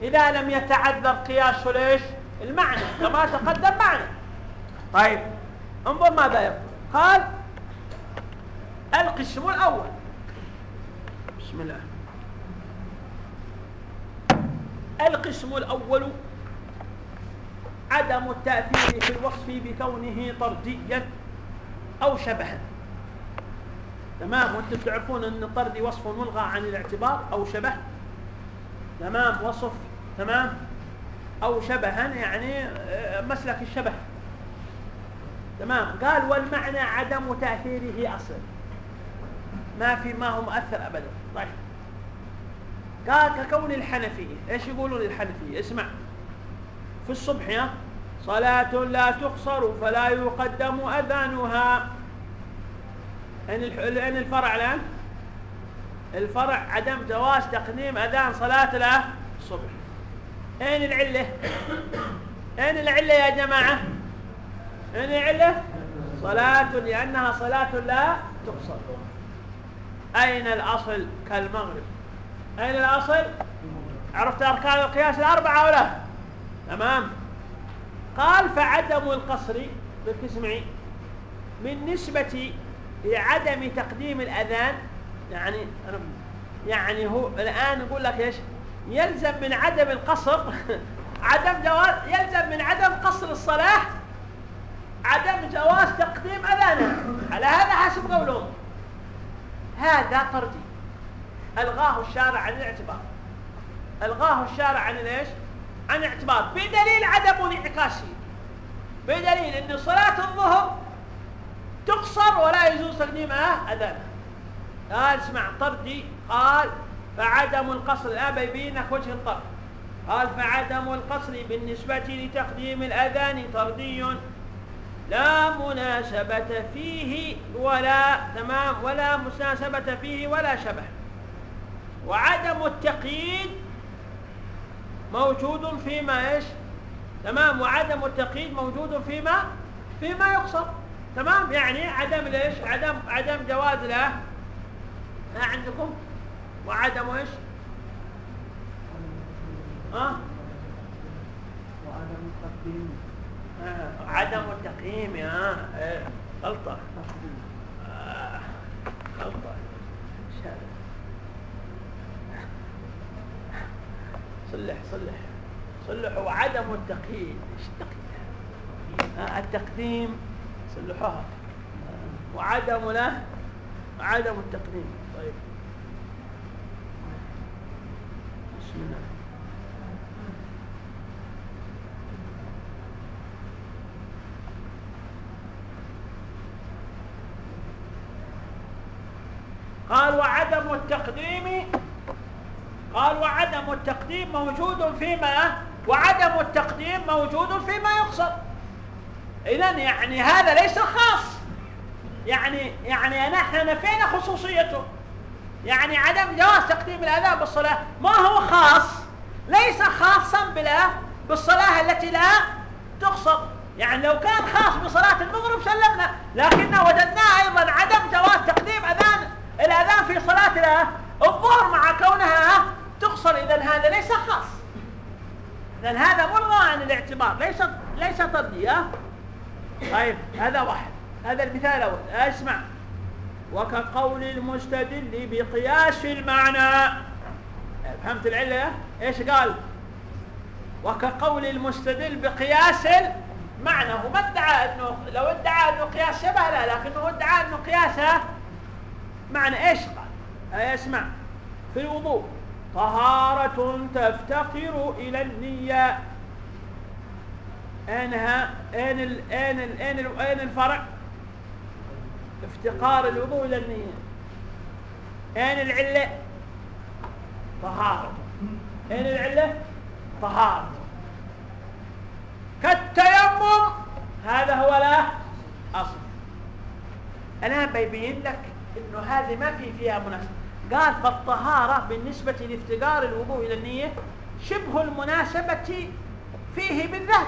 إذا لم يتعذر قياس ليش؟ المعنى كما تقدم معنا. طيب. انظر ماذا يقول؟ قال القسم الأول بسم الله. القسم الأول عدم التأثير في الوصف بكونه طرديا أو شبها. تمام وأنتم تعرفون أن الطرد وصف ملغى عن الاعتبار أو شبه. تمام وصف تمام أو شبها يعني آه، مسلك الشبه. تمام؟ قال والمعنى عدم تأثيره أصلا ما في ما هو مؤثر ابدا. طيب. قال ككون الحنفيه إيش يقولون الحنفيه اسمع. في الصبح صلاة لا تقصر فلا يقدم أذانها. أين الفرع الآن؟ الفرع عدم جواز تقديم أذان صلاة الصبح. أين العلة؟ أين العلة يا جماعة؟ العلة صلاة لأنها صلاة لا تقصر. أين الأصل كالمغرب؟ أين الأصل؟ عرفت أركان القياس الأربعة ولا تمام. قال فعدم القصر بالكسمعي من نسبة لعدم تقديم الأذان يعني يعني هو الآن يقول لك إيش؟ يلزم من عدم القصر عدم جواز يلزم من عدم قصر الصلاة عدم جواز تقديم أذانها على هذا حسب قولهم هذا طردي. ألغاه الشارع عن الاعتبار. ألغاه الشارع عن الايش عن الاعتبار بدليل عدم انعكاسه. بدليل أن صلاة الظهر تقصر ولا يجوز تقديمها أذانها قال اسمع طردي. قال فعدم القصر الآن بيبينك وجه الطرد. قال فعدم القصر بالنسبة لتقديم الأذان طردي. لا مناسبة فيه ولا تمام ولا مناسبة فيه ولا شبه. وعدم التقييد موجود فيما إيش؟ تمام وعدم التقييد موجود فيما فيما يقصر تمام يعني عدم ليش؟ عدم عدم جواز له. ما عندكم؟ وعدم إيش؟ ها؟ وعدم التقييم آه. عدم التقييم يا آه. غلطة. آه. غلطة. صلح صلح صلح. وعدم التقييم. إيش التقييم؟ آه التقديم صلحوها. وعدم له وعدم التقديم. طيب. بسم الله. قال وعدم التقديم قال وعدم التقديم موجود فيما وعدم التقديم موجود فيما يقصد. اذا يعني هذا ليس خاص. يعني يعني نحن نفينا خصوصيته؟ يعني عدم جواز تقديم الأذان بالصلاة ما هو خاص؟ ليس خاصا بلا بالصلاة التي لا تقصد. يعني لو كان خاص بصلاة المغرب سلمنا لكن وجدناه أيضا عدم جواز تقديم أذان الآذان في صلاه الظهر مع كونها تقصر. إذا هذا ليس خاص. إذا هذا ملغى عن الاعتبار. ليس ليس طردي طيب هذا واحد. هذا المثال الأول. أسمع. وكقول المستدل بقياس المعنى. فهمت العلة؟ إيش قال؟ وكقول المستدل بقياس المعنى. هو ما ادعى انه لو ادعى إنه قياس شبه لا لكنه ادعى إنه قياسه معنى إيش قال؟ أسمع. في الوضوء. طهارة تفتقر إلى النية. أينها أين ال أين ال أين ال أين الفرع؟ افتقار الوضوء إلى النية. أين العلة؟ طهارة. أين العلة؟ طهارة. كالتيمم. هذا هو لا أصل. أنا بيبين لك إنه هذه ما في فيها مناسبة. قال فالطهارة بالنسبة لافتقار الوضوء إلى النية شبه المناسبة فيه بالذات.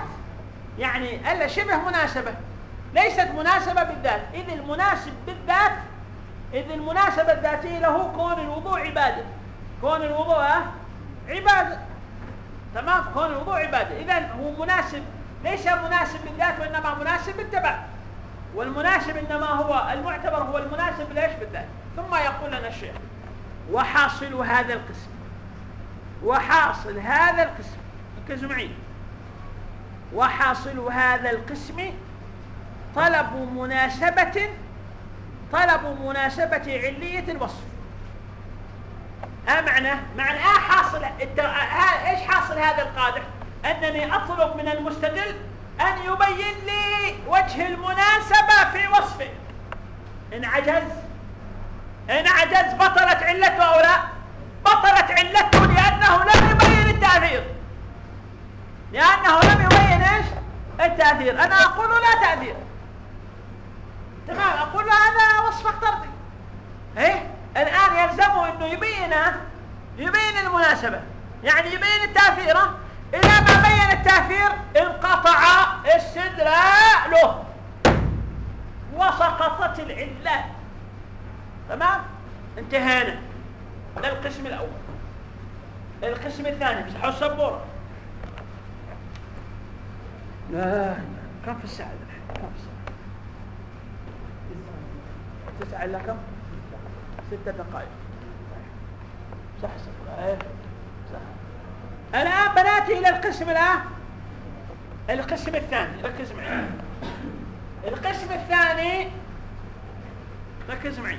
يعني ألا شبه مناسبة ليست مناسبة بالذات. إذ المناسب بالذات إذ المناسبة الذاتية له كون الوضوء عبادة. كون الوضوء عبادة. تمام؟ كون الوضوء عبادة. إذا هو مناسب ليس مناسب بالذات وإنما مناسب بالتبع. والمناسب إنما هو المعتبر هو المناسب ليش بالذات ثم يقول لنا الشيخ وحاصل هذا القسم وحاصل هذا القسم ركزوا معي وحاصل هذا القسم طلب مناسبة طلب مناسبة علية الوصف. ها معنى؟ معنى آه حاصل إيش حاصل هذا القادح؟ أنني أطلب من المستدل أن يبين لي وجه المناسبة في وصفه. إن عجز إن عجز بطلت علته أو لا؟ بطلت علته لأنه لم يبين التأثير. لأنه لم يبين تأثير أنا أقول لا تأثير. تمام أقول هذا وصف اخترتي إيه؟ الآن يلزمه أنه يبين يبين المناسبة. يعني يبين التأثير. إذا ما بين التأثير انقطع استدلاء له. وسقطت العلة. تمام؟ انتهينا. ده القسم الأول. القسم الثاني. امسحوا السبورة. لا كم في الساعة؟ كم في الساعة؟ تسعة إلا كم؟ ستة دقائق. صح صح. إيه صح. الآن بناتي إلى القسم الآن القسم الثاني ركز معي. القسم الثاني ركز معي.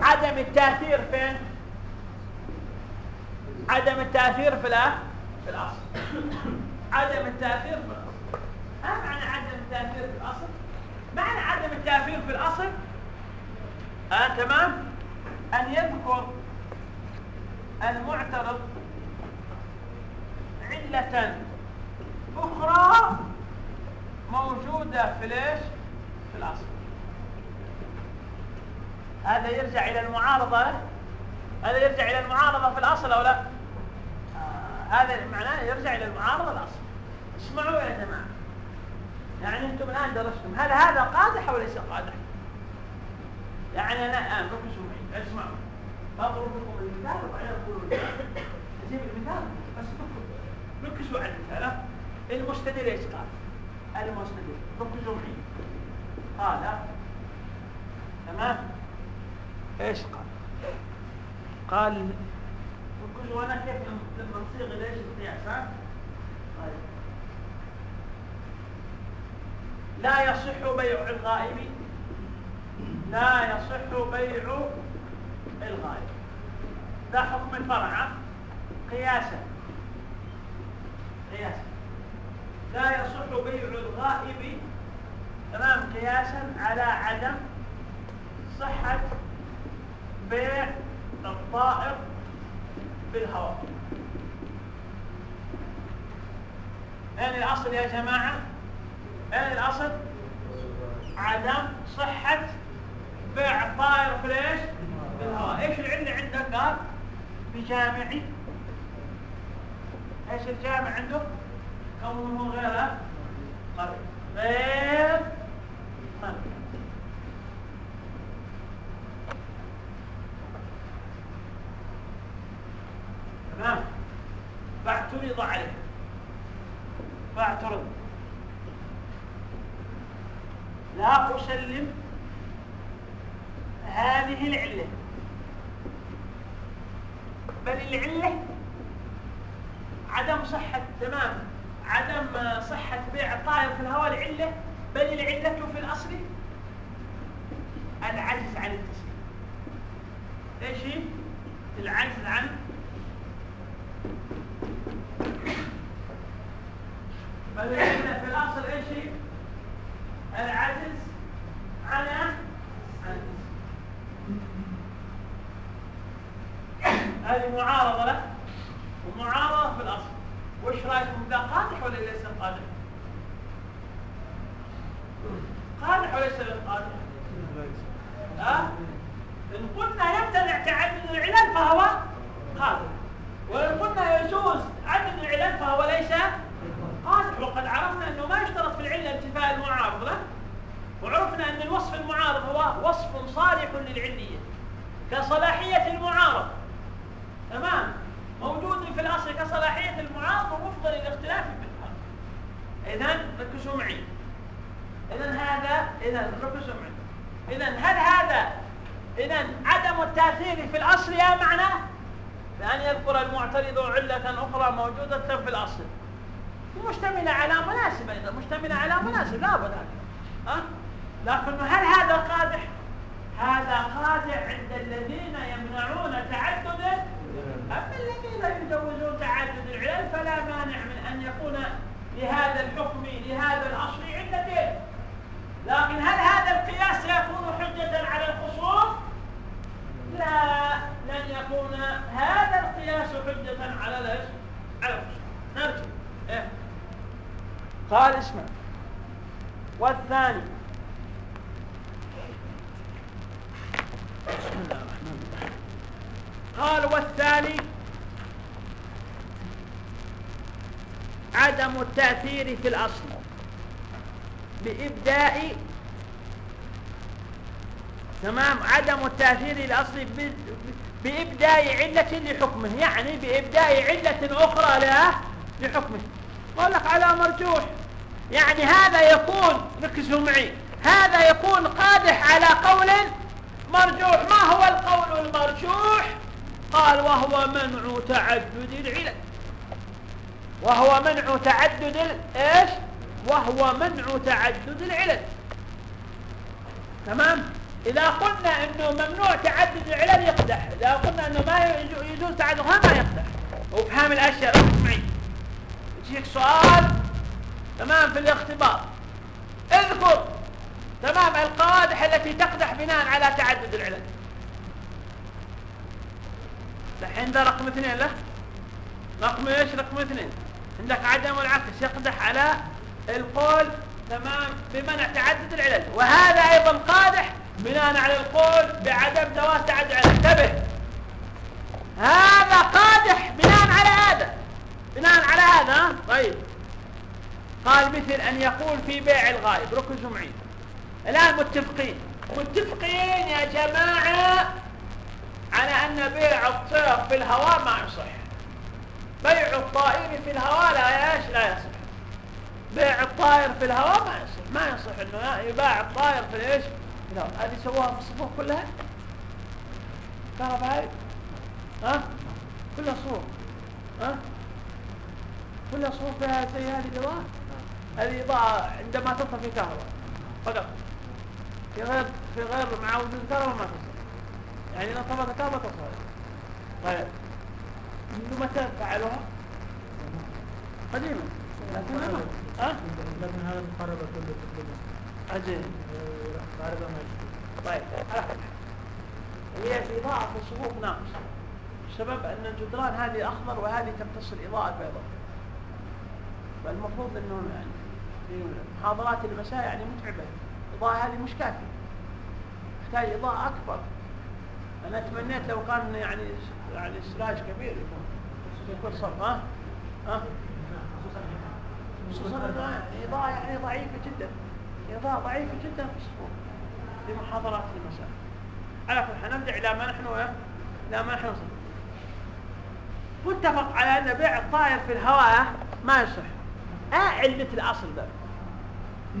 عدم التأثير فين عدم التأثير في في الأصل. عدم التأثير في الأصل. ما معنى عدم التأثير في الأصل؟ معنى عدم التأثير في الأصل آه تمام؟ أن يذكر المعترض علة أخرى موجودة في ليش؟ في الأصل. هذا يرجع إلى المعارضة؟ هذا يرجع إلى المعارضة في الأصل أو لا؟ آه هذا معناه يرجع إلى المعارضة الأصل. اسمعوا يا جماعة. يعني أنتم الآن درستم. هل هذا قادح أو ليس قادح؟ يعني أنا الآن ركزوا معي اسمعوا. بضرب لكم المثال وبعدين أقول المثال أجيب المثال بس ركزوا على المثال المستدل إيش قال المستدل ركزوا معي قال تمام إيش قال قال ركزوا أنا كيف لما نصيغ ليش القياس طيب لا يصح بيع الغائب. لا يصح بيع الغائب ده حكم الفرع. قياسا. قياسا. لا يصح بيع الغائب تمام قياسا على عدم صحة بيع الطائر بالهواء. أين الأصل يا جماعة؟ أين الأصل؟ عدم صحة بيع الطائر في ليش بالهواء إيش العلة عندك قال بجامعي إيش الجامع عنده كونه غير قريب غير قريب تمام؟ فاعترض عليه. فاعترض. لا أسلم هذه العلة. بل العلة. عدم صحة تمام. عدم صحة بيع الطائر في الهواء العلة. بل العلة في الأصل العجز عن التسليم. إيش هي؟ العجز عن بل العلة في الأصل إيش هي؟ العجز عن عن هذه معارضة له ومعارضة في الأصل وش رأيكم ده قادح ولا ليس قادح قادح وليس قادح أه؟ إن قلنا يمتنع تعدد العلل فهو قادح وإن قلنا يجوز عدد العلل فهو ليس قادح وقد عرفنا أنه ما يشترط في العلة انتفاء المعارض له وعرفنا أن الوصف المعارض هو وصف صالح للعلية كصلاحية المعارض تمام موجود في الأصل كصلاحية المعارض ومفضل الاختلاف في الفقه إذا ركزوا معي إذا هذا إذا ركزوا معي إذا هل هذا إذا عدم يا معناه بأن يذكر المعترض علة أخرى موجودة في الأصل. مشتملة على مناسب أيضا مشتملة على مناسب لا بد أه؟ لكن هل هذا قادح؟ هذا قادح عند الذين يمنعون تعدد؟ أما الذين يجوزون تعدد العلل فلا مانع من أن يكون لهذا الحكم لهذا الأصل علتين لكن هل هذا القياس سيكون حجة على الخصوم؟ لا. يكون هذا القياس حجة على ليش؟ على نرجع. إيه؟ قال اسمع والثاني. بسم الله الرحمن الرحيم. قال والثاني. عدم التأثير في الأصل. بإبداء. تمام؟ عدم التأثير الأصلي بإبداء علة لحكمه يعني بإبداء علة أخرى له لحكمه. لك على مرجوح. يعني هذا يكون ركزوا معي هذا يكون قادح على قول مرجوح. ما هو القول المرجوح؟ قال وهو منع تعدد العلل. وهو منع تعدد إيش؟ وهو منع تعدد العلل. تمام؟ إذا قلنا إنه ممنوع تعدد العلل يقدح إذا قلنا إنه ما يجوز تعددها ما يقدح. وافهام الأشياء. معي يجيك سؤال تمام في الاختبار. اذكر تمام القوادح التي تقدح بناء على تعدد العلل. الحين ده رقم اثنين له. رقم إيش؟ رقم اثنين. عندك عدم العكس يقدح على القول تمام بمنع تعدد العلل. وهذا أيضا قادح بناء على القول بعدم جواز العلل انتبه. هذا قادح بناء على هذا. بناء على هذا طيب. قال مثل أن يقول في بيع الغائب ركزوا معي الآن متفقين. متفقين يا جماعة على أن بيع الطير في الهواء ما يصح. بيع الطائر في الهواء لا إيش لا يصح. بيع الطائر في الهواء ما يصح. ما يصح إنه يباع الطائر في إيش؟ الهواء هذه سووها في الصفوف كلها. تعرف هاي؟ ها؟ كلها صور ها؟ كلها صور فيها زي هذه الاضاءه هذه اضاءه عندما تطفى في كهرباء. فقط. في غير في غير مع وجود الكهرباء ما تصل. يعني إذا طفت الكهرباء تصل. طيب. منذ متى فعلوها؟ قديما. لكن ها؟ لكن هذا مقاربة كله. تقريبا ما طيب هي في إضاءة الصفوف ناقصة. السبب أن الجدران هذه أخضر وهذه تمتص الإضاءة البيضاء فالمفروض أنه يعني في محاضرات المساء يعني متعبة. الإضاءة هذه مش كافية. تحتاج إضاءة أكبر. أنا تمنيت لو كان يعني يعني سراج كبير يكون. كل صف ها؟ ها؟ خصوصا يعني إضاءة يعني ضعيفة جدا. إضاءة ضعيفة جدا في الصفوف في محاضرات المساء على كل حال نرجع إلى ما نحن إلى ما نحن وصلنا. متفق على أن بيع الطائر في الهواء ما يصح. آه علة الأصل ده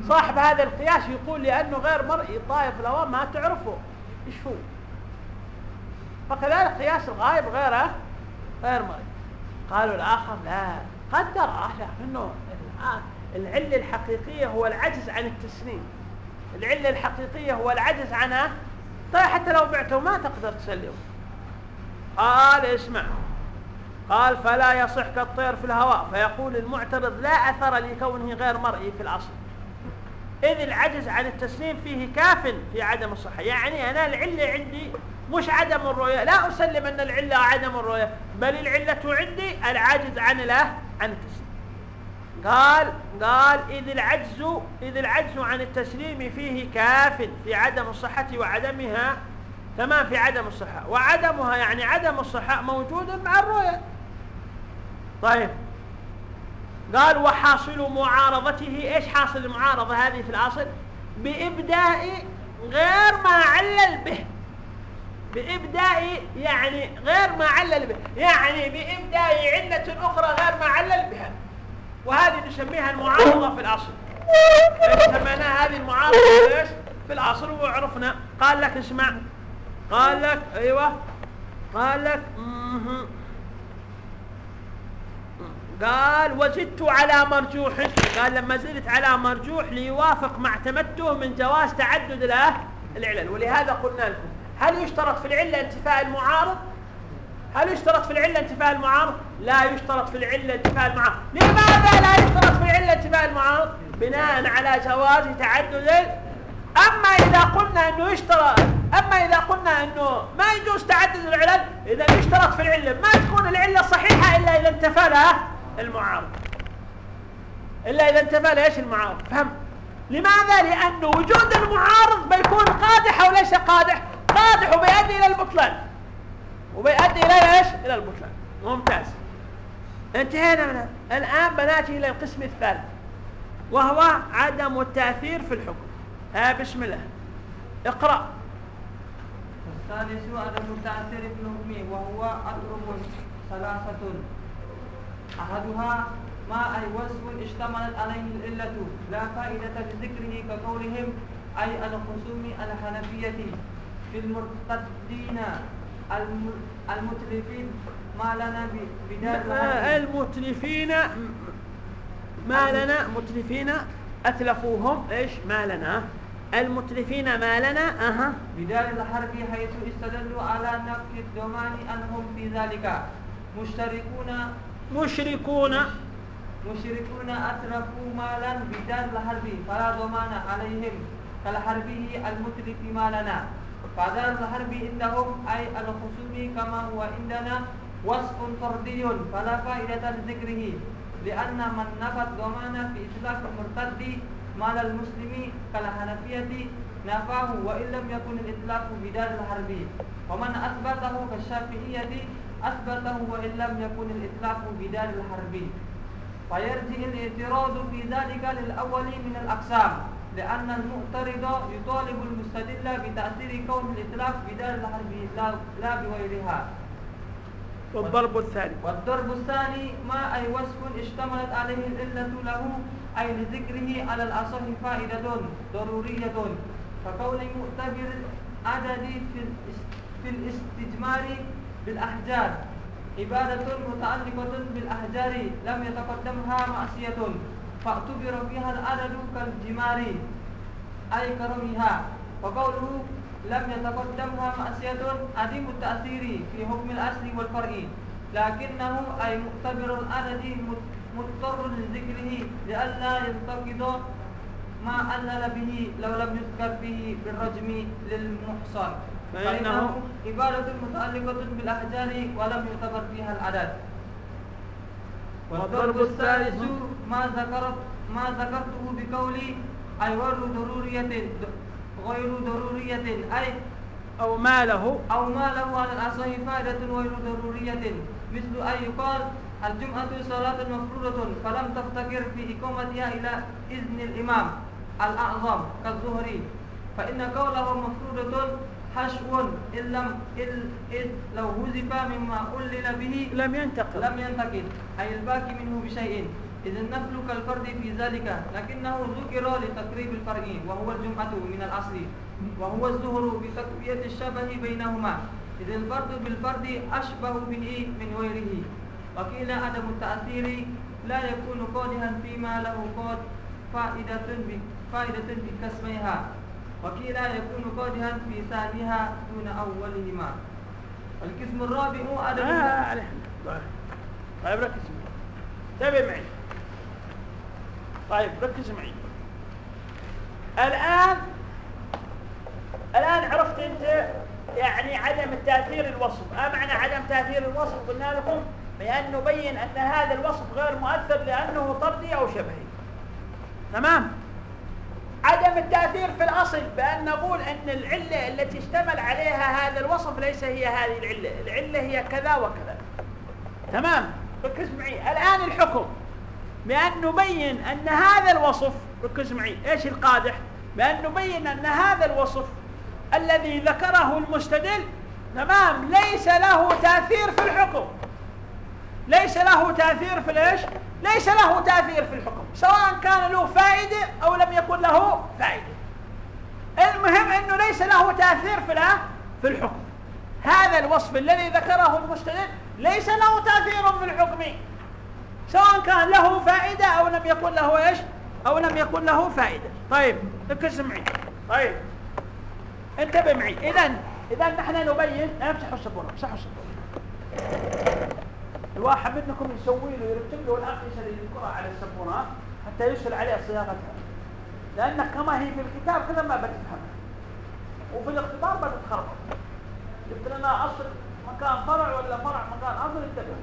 صاحب هذا القياس يقول لأنه غير مرئي الطائر في الهواء ما تعرفه. إيش هو؟ فكذلك قياس الغائب غيره غير مرئي. قالوا الآخر لا قدر لكنه العلة الحقيقية هو العجز عن التسليم العلة الحقيقية هو العجز عنه طيب حتى لو بعته ما تقدر تسلمه. قال اسمع. قال فلا يصح كالطير في الهواء. فيقول المعترض لا أثر لكونه غير مرئي في الأصل. إذ العجز عن التسليم فيه كاف في عدم الصحة. يعني أنا العلة عندي مش عدم الرؤية. لا أسلم أن العلة عدم الرؤية. بل العلة عندي العجز عن له عن قال قال إذ العجز إذ العجز عن التسليم فيه كاف في عدم الصحة وعدمها تمام في عدم الصحة. وعدمها يعني عدم الصحة موجود مع الرؤية. طيب. قال وحاصل معارضته إيش حاصل المعارضة هذه في الأصل؟ بإبداء غير ما علل به. بإبداء يعني غير ما علل به. يعني بإبداء علة أخرى غير ما علل بها. وهذه نسميها المعارضة في الأصل. سميناها هذه المعارضة إيش؟ في الأصل وعرفنا. قال لك اسمع. قال لك أيوه. قال لك قال وزدت على مرجوح قال لما زدت على مرجوح ليوافق ما اعتمدته من جواز تعدد العلل. ولهذا قلنا لكم هل يشترط في العلة انتفاء المعارض؟ هل يشترط في العلة انتفاء المعارض؟ لا يشترط في العلة انتفاء المعارض. لماذا لا يشترط في العلة انتفاء المعارض؟ بناء على جواز تعدد أما إذا قلنا إنه يشترط أما إذا قلنا إنه ما يجوز تعدد العلل إذا يشترط في العلة. ما تكون العلة صحيحة إلا إذا انتفى لها المعارض. إلا إذا انتفى ليش المعارض؟ فهم. لماذا؟ لأن وجود المعارض بيكون قادح أو ليس قادح. قادح وبيؤدي إلى البطلان وبيؤدي إلى إيش؟ إلى البطلان. ممتاز. انتهينا منها الآن بنأتي إلى القسم الثالث وهو عدم التأثير في الحكم. ها بسم الله. اقرأ. الثالث عدم التأثير في الحكم وهو أضرب ثلاثة. أحدها ما أي وصف اشتملت عليه العلة لا فائدة لذكره كقولهم أي الخصوم الحنفية في المرتدين. الم- المتلفين ما لنا ب- بدار الحرب. المتلفين ما لنا متلفين أتلفوهم. إيش؟ ما لنا. المتلفين ما لنا. أها. بدار الحرب حيث استدلوا على نفي الضمان أنهم في ذلك مشتركون. مشركون. مشركون أترفوا مالا بدار الحرب. فلا ضمان عليهم. كالحربي المتلف مالنا فدار الحرب عندهم أي الخصوم كما هو عندنا وصف طردي فلا فائدة لذكره لأن من نفى الضمان في إطلاق المرتد مال المسلم كالحنفية نفاه وإن لم يكن الإطلاق بدار الحرب ومن أثبته كالشافعية أثبته وإن لم يكن الإطلاق بدار الحرب فيرجع الاعتراض في ذلك للأول من الأقسام لأن المعترض يطالب المستدل بتأثير كون الإطلاق بدار الحرب لا, بغيرها. والضرب الثاني. والضرب الثاني ما أي وصف اشتملت عليه العلة له أي لذكره على الأصح فائدة ضرورية. كقول مؤتبر عدد في في الاستجمار بالأحجار. عبادة متعلقة بالأحجار لم يتقدمها معصية. فاعتبر فيها العدد كالجمار أي كرمها. وقوله لم يتقدمها معصية عديم التأثير في حكم الأصل والفرع لكنه أي مختبر العدد مضطر لذكره لئلا ينتقد ما علل به لو لم يذكر فيه بالرجم للمحصن. فإنه- فإنه عبادة متعلقة بالأحجار ولم يعتبر فيها العدد والضرب الثالث ما ذكرت ما ذكرته بقولي أي غير ضرورية غير ضرورية أي أو ما له أو ما له على الأصح فائدة غير ضرورية. مثل أن يقال الجمعة صلاة مفروضة فلم تفتكر في إقامتها إلى إذن الإمام الأعظم كالظهر فإن قوله مفروضة حشو إن لم إذ لو حذف مما علل به لم ينتقل لم ينتقل أي الباقي منه بشيء. إذ النفل كالفرد في ذلك لكنه ذكر لتقريب الفرع وهو الجمعة من الأصل وهو الظهر بتقوية الشبه بينهما. إذ الفرد بالفرد أشبه به من غيره. وقيل عدم التأثير لا يكون قادها فيما له قاد فائدة فائدة بكسمها وقيل يكون قادها في ثانيها دون أولهما القسم الرابع عدم آه عليه. طيب. طيب ركز معي. تابع معي طيب ركز معي. الآن الآن عرفت أنت يعني عدم التأثير الوصف. ما معنى عدم تأثير الوصف؟ قلنا لكم بأن نبين أن هذا الوصف غير مؤثر لأنه طردي أو شبهي. تمام؟ عدم التأثير في الأصل بأن نقول أن العلة التي اشتمل عليها هذا الوصف ليس هي هذه العلة. العلة هي كذا وكذا. تمام؟ ركز معي. الآن الحكم. بأن نبين أن هذا الوصف ركز معي. إيش القادح؟ بأن نبين أن هذا الوصف الذي ذكره المستدل تمام ليس له تأثير في الحكم. ليس له تأثير في الإيش؟ ليس له تأثير في الحكم سواء كان له فائدة أو لم يكن له فائدة. المهم أنه ليس له تأثير في في الحكم. هذا الوصف الذي ذكره المستدل ليس له تأثير في الحكم. سواء كان له فائدة أو لم يكن له إيش؟ أو لم يكن له فائدة. طيب ركز معي طيب انتبه معي. إذا إذا نحن نبين امسحوا السبورة امسحوا السبورة. الواحد منكم يسوي له يرتب له الأقيسة اللي يذكرها على السبورة حتى يسهل عليه صياغتها. لأنك كما هي في الكتاب كذا ما بتفهمها وفي الاختبار بتتخربط جبت لنا أصل مكان فرع ولا فرع مكان؟ أصل انتبه.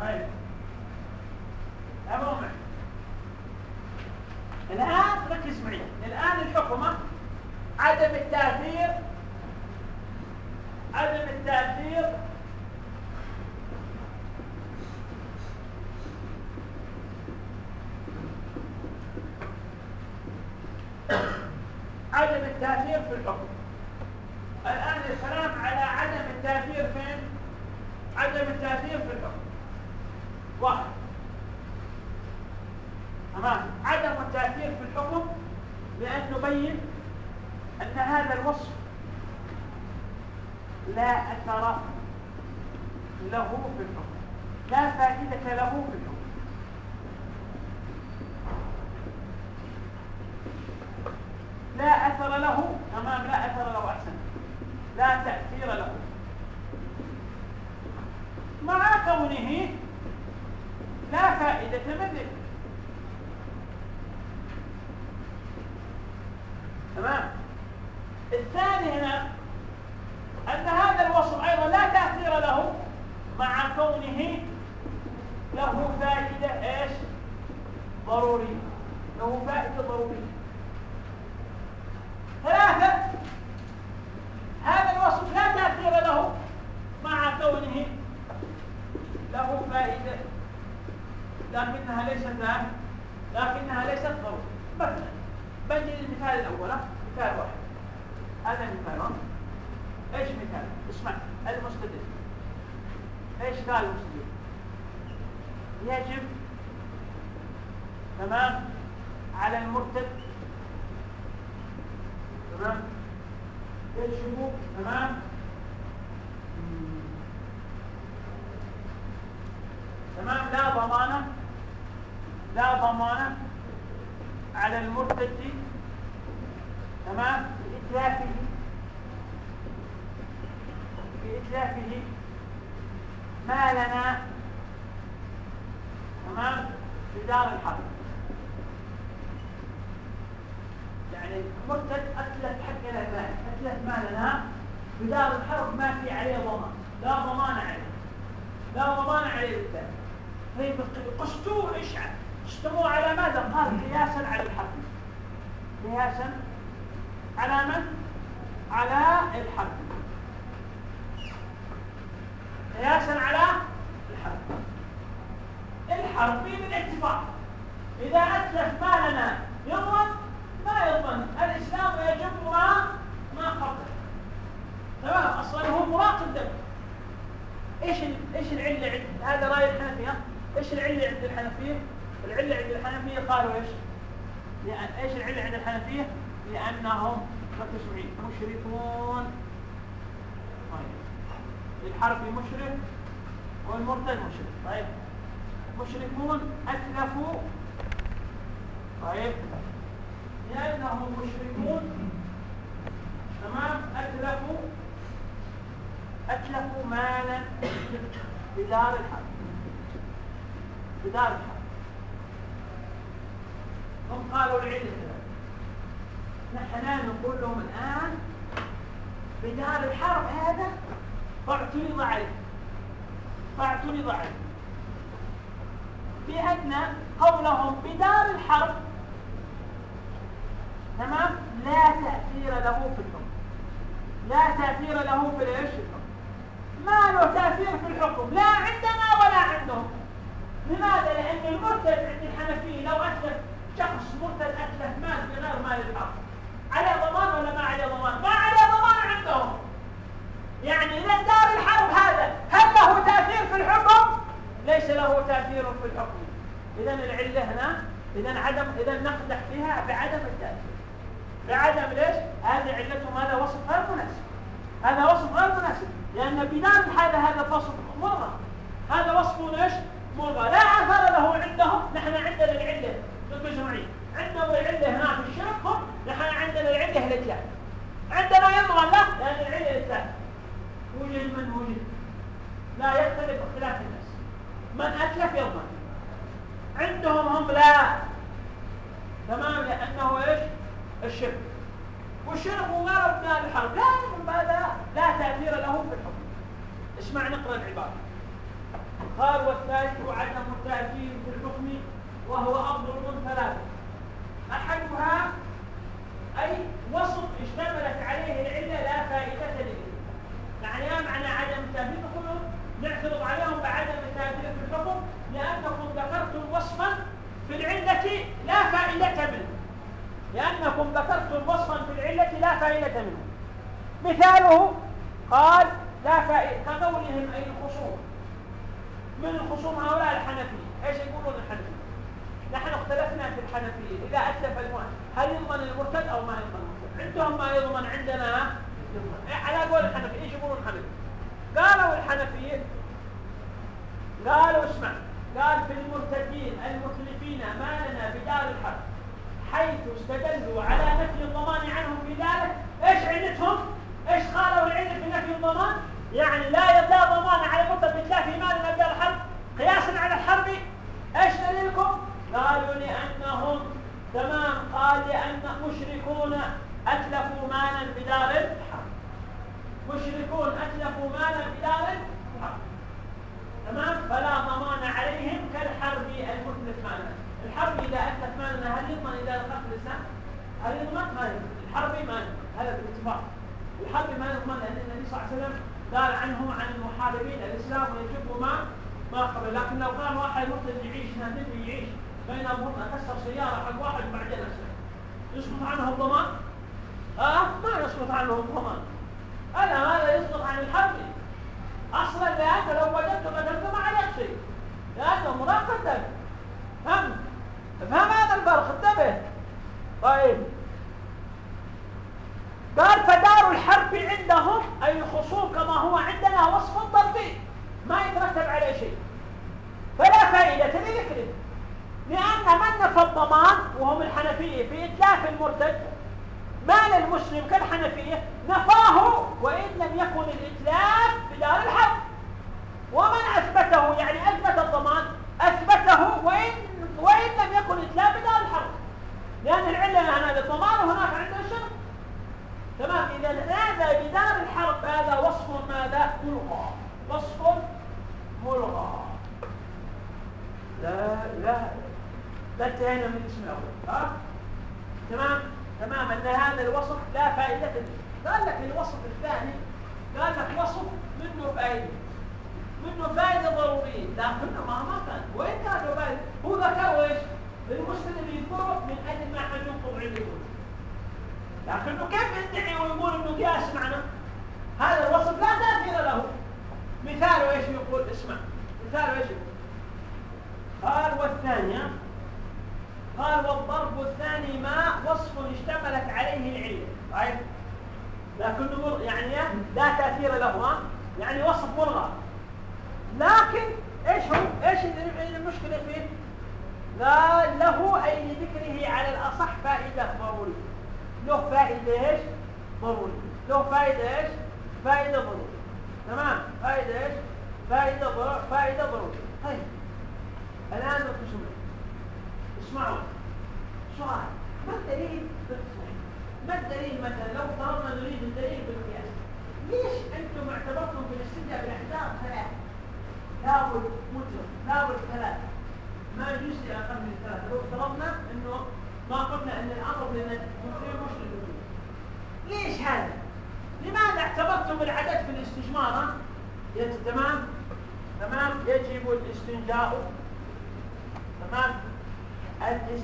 هاي عموما الآن ركز معي. الآن الحكم عدم التأثير عدم التأثير عدم التأثير في الحكم. الآن الكلام على عدم التأثير فين؟ عدم التأثير في الحكم. واحد. تمام؟ عدم التأثير في الحكم بأن نبين أن هذا الوصف لا أثر له في الحكم. لا فائدة له في الحكم. لا أثر له تمام لا أثر له أحسن. لا تأثير له. مع كونه لا فائدة منه. تمام؟ الثاني هنا أن هذا الوصف أيضا لا تأثير له مع كونه له فائدة إيش؟ ضرورية. له فائدة ضرورية. ثلاثة هذا الوصف لا تأثير له مع كونه له فائدة لكنها ليست لكنها ليست ضرورة. مثلا بدل المثال الأول مثال واحد. هذا مثال إيش مثال؟ اسمع المستدل. إيش قال المستدل؟ يجب تمام على المرتد تمام؟ يجب تمام؟ تمام؟ لا ضمانة. لا ضمانة على المرتد. تمام؟ بإتلافه. بإتلافه. ما لنا؟ تمام؟ في دار الحرب. يعني مرتد أتلف حقنا المال أتلف مالنا في دار الحرب ما في عليه ضمان لا ضمان عليه لا ضمان عليه بالتالي طيب قصتوه إيش اجتمعوا على ماذا؟ قال قياسا على الحرب. قياسا على من؟ على الحرب. قياسا على الحرب. الحرب بالاتفاق إذا أتلف مالنا يضمن ما يضمن الإسلام يجب ما ما قبله تمام؟ أصلا هو مراق الدم إيش إيش العلة عند هذا رأي الحنفية. إيش العلة عند الحنفية؟ العلة عند الحنفية قالوا إيش؟ لأن إيش العلة عند الحنفية؟ لأنهم مكسوعين مشركون. طيب. الحرف مشرك والمرتد مشرك. طيب. مشركون أتلفوا. طيب. لأنهم مشركون. تمام؟ أتلفوا. أتلفوا مالا بدار الحرب بدار الحرب هم قالوا العلم. نحن نقول لهم الآن بدار الحرب هذا اعترض عليه اعترض عليه بأن قولهم بدار الحرب تمام؟ لا تأثير له في الحكم. لا تأثير له في الايش ما له تأثير في الحكم. لا عندنا ولا عندهم. لماذا؟ لأن المرتد عند الحنفية لو أتلف شخص مرتد أتلف مال بغير مال الحق عليه ضمان ولا ما عليه ضمان؟ ما عليه ضمان عندهم. يعني إذا دار الحرب هذا هل له تأثير في الحكم؟ ليس له تأثير في الحكم. إذا العلة هنا إذا عدم إذا نقدح فيها بعدم التأثير. بعدم ليش؟ هذه علتهم هذا وصف غير مناسب هذا وصف غير مناسب لأن بناء هذا هذا وصف مرة. هذا وصف إيش؟ مرة. لا أثر له عندهم نحن عندنا العلة المجموعين. عندهم العلة هنا في الشرك هم نحن عندنا العلة الإتلاف عندنا يضمن له لأن العلة الإتلاف وجد من وجد. لا يختلف اختلاف الناس. من أتلف يضمن. عندهم هم لا. تمام لأنه إيش؟ الشرك. والشرك مغارب من الحرب. لا هذا لا تأثير له في الحكم. اسمع نقرأ العبارة؟ قال والثالث عدم التأثير في الحكم وهو أضرب ثلاثة. أحدها أي وصف اشتملت عليه العلة لا فائدة للعلة يعني ما معنى عدم التهديد كله نعترض عليهم بعدم التهديد في الحكم لأنكم ذكرتم وصفا في العلة لا فائدة منه. لأنكم ذكرتم وصفا في العلة لا فائدة منه. مثاله قال لا فائدة كقولهم أي الخصوم من الخصوم هؤلاء الحنفية. إيش يقولون الحنفية؟ نحن اختلفنا في الحنفية. إذا أتلف المؤمن هل يضمن المرتد أو ما يضمن المرتد؟ عندهم ما يضمن عندنا يضمن. على قول الحنفية إيش يقولون الحنفية؟ قالوا الحنفية قالوا اسمع قال في المرتدين المتلفين ما لنا بدار الحرب حيث استدلوا على نفي الضمان عنهم في ذلك إيش علتهم إيش قالوا العلة في نفي الضمان؟ يعني لا يبدا ضمان على مرتد بتلاف مال من الحرب قياسا على الحرب؟ إيش دليلكم؟ قالوا لأنهم تمام قال لأن مشركون أتلفوا مالا بدار الحرب. مشركون أتلفوا مالا بدار الحرب. تمام؟ فلا ضمان عليهم كالحرب المتلف مالنا الحرب إذا اتلف مالنا هل يضمن إذا دخلت الإسلام؟ هل يضمن؟ ما يضمن. الحرب ما يضمن. هذا بالاتفاق الحرب ما يضمن لأن النبي صلى الله عليه وسلم قال عنه عن المحاربين الإسلام ويجب ما ما قبل. لكن لو كان واحد مسلم يعيش نبي يعيش. بينهم كسر سيارة حق واحد بعدين اسلم يسقط عنه الضمان؟ آه ما يسقط عنه الضمان أنا هذا يسقط عن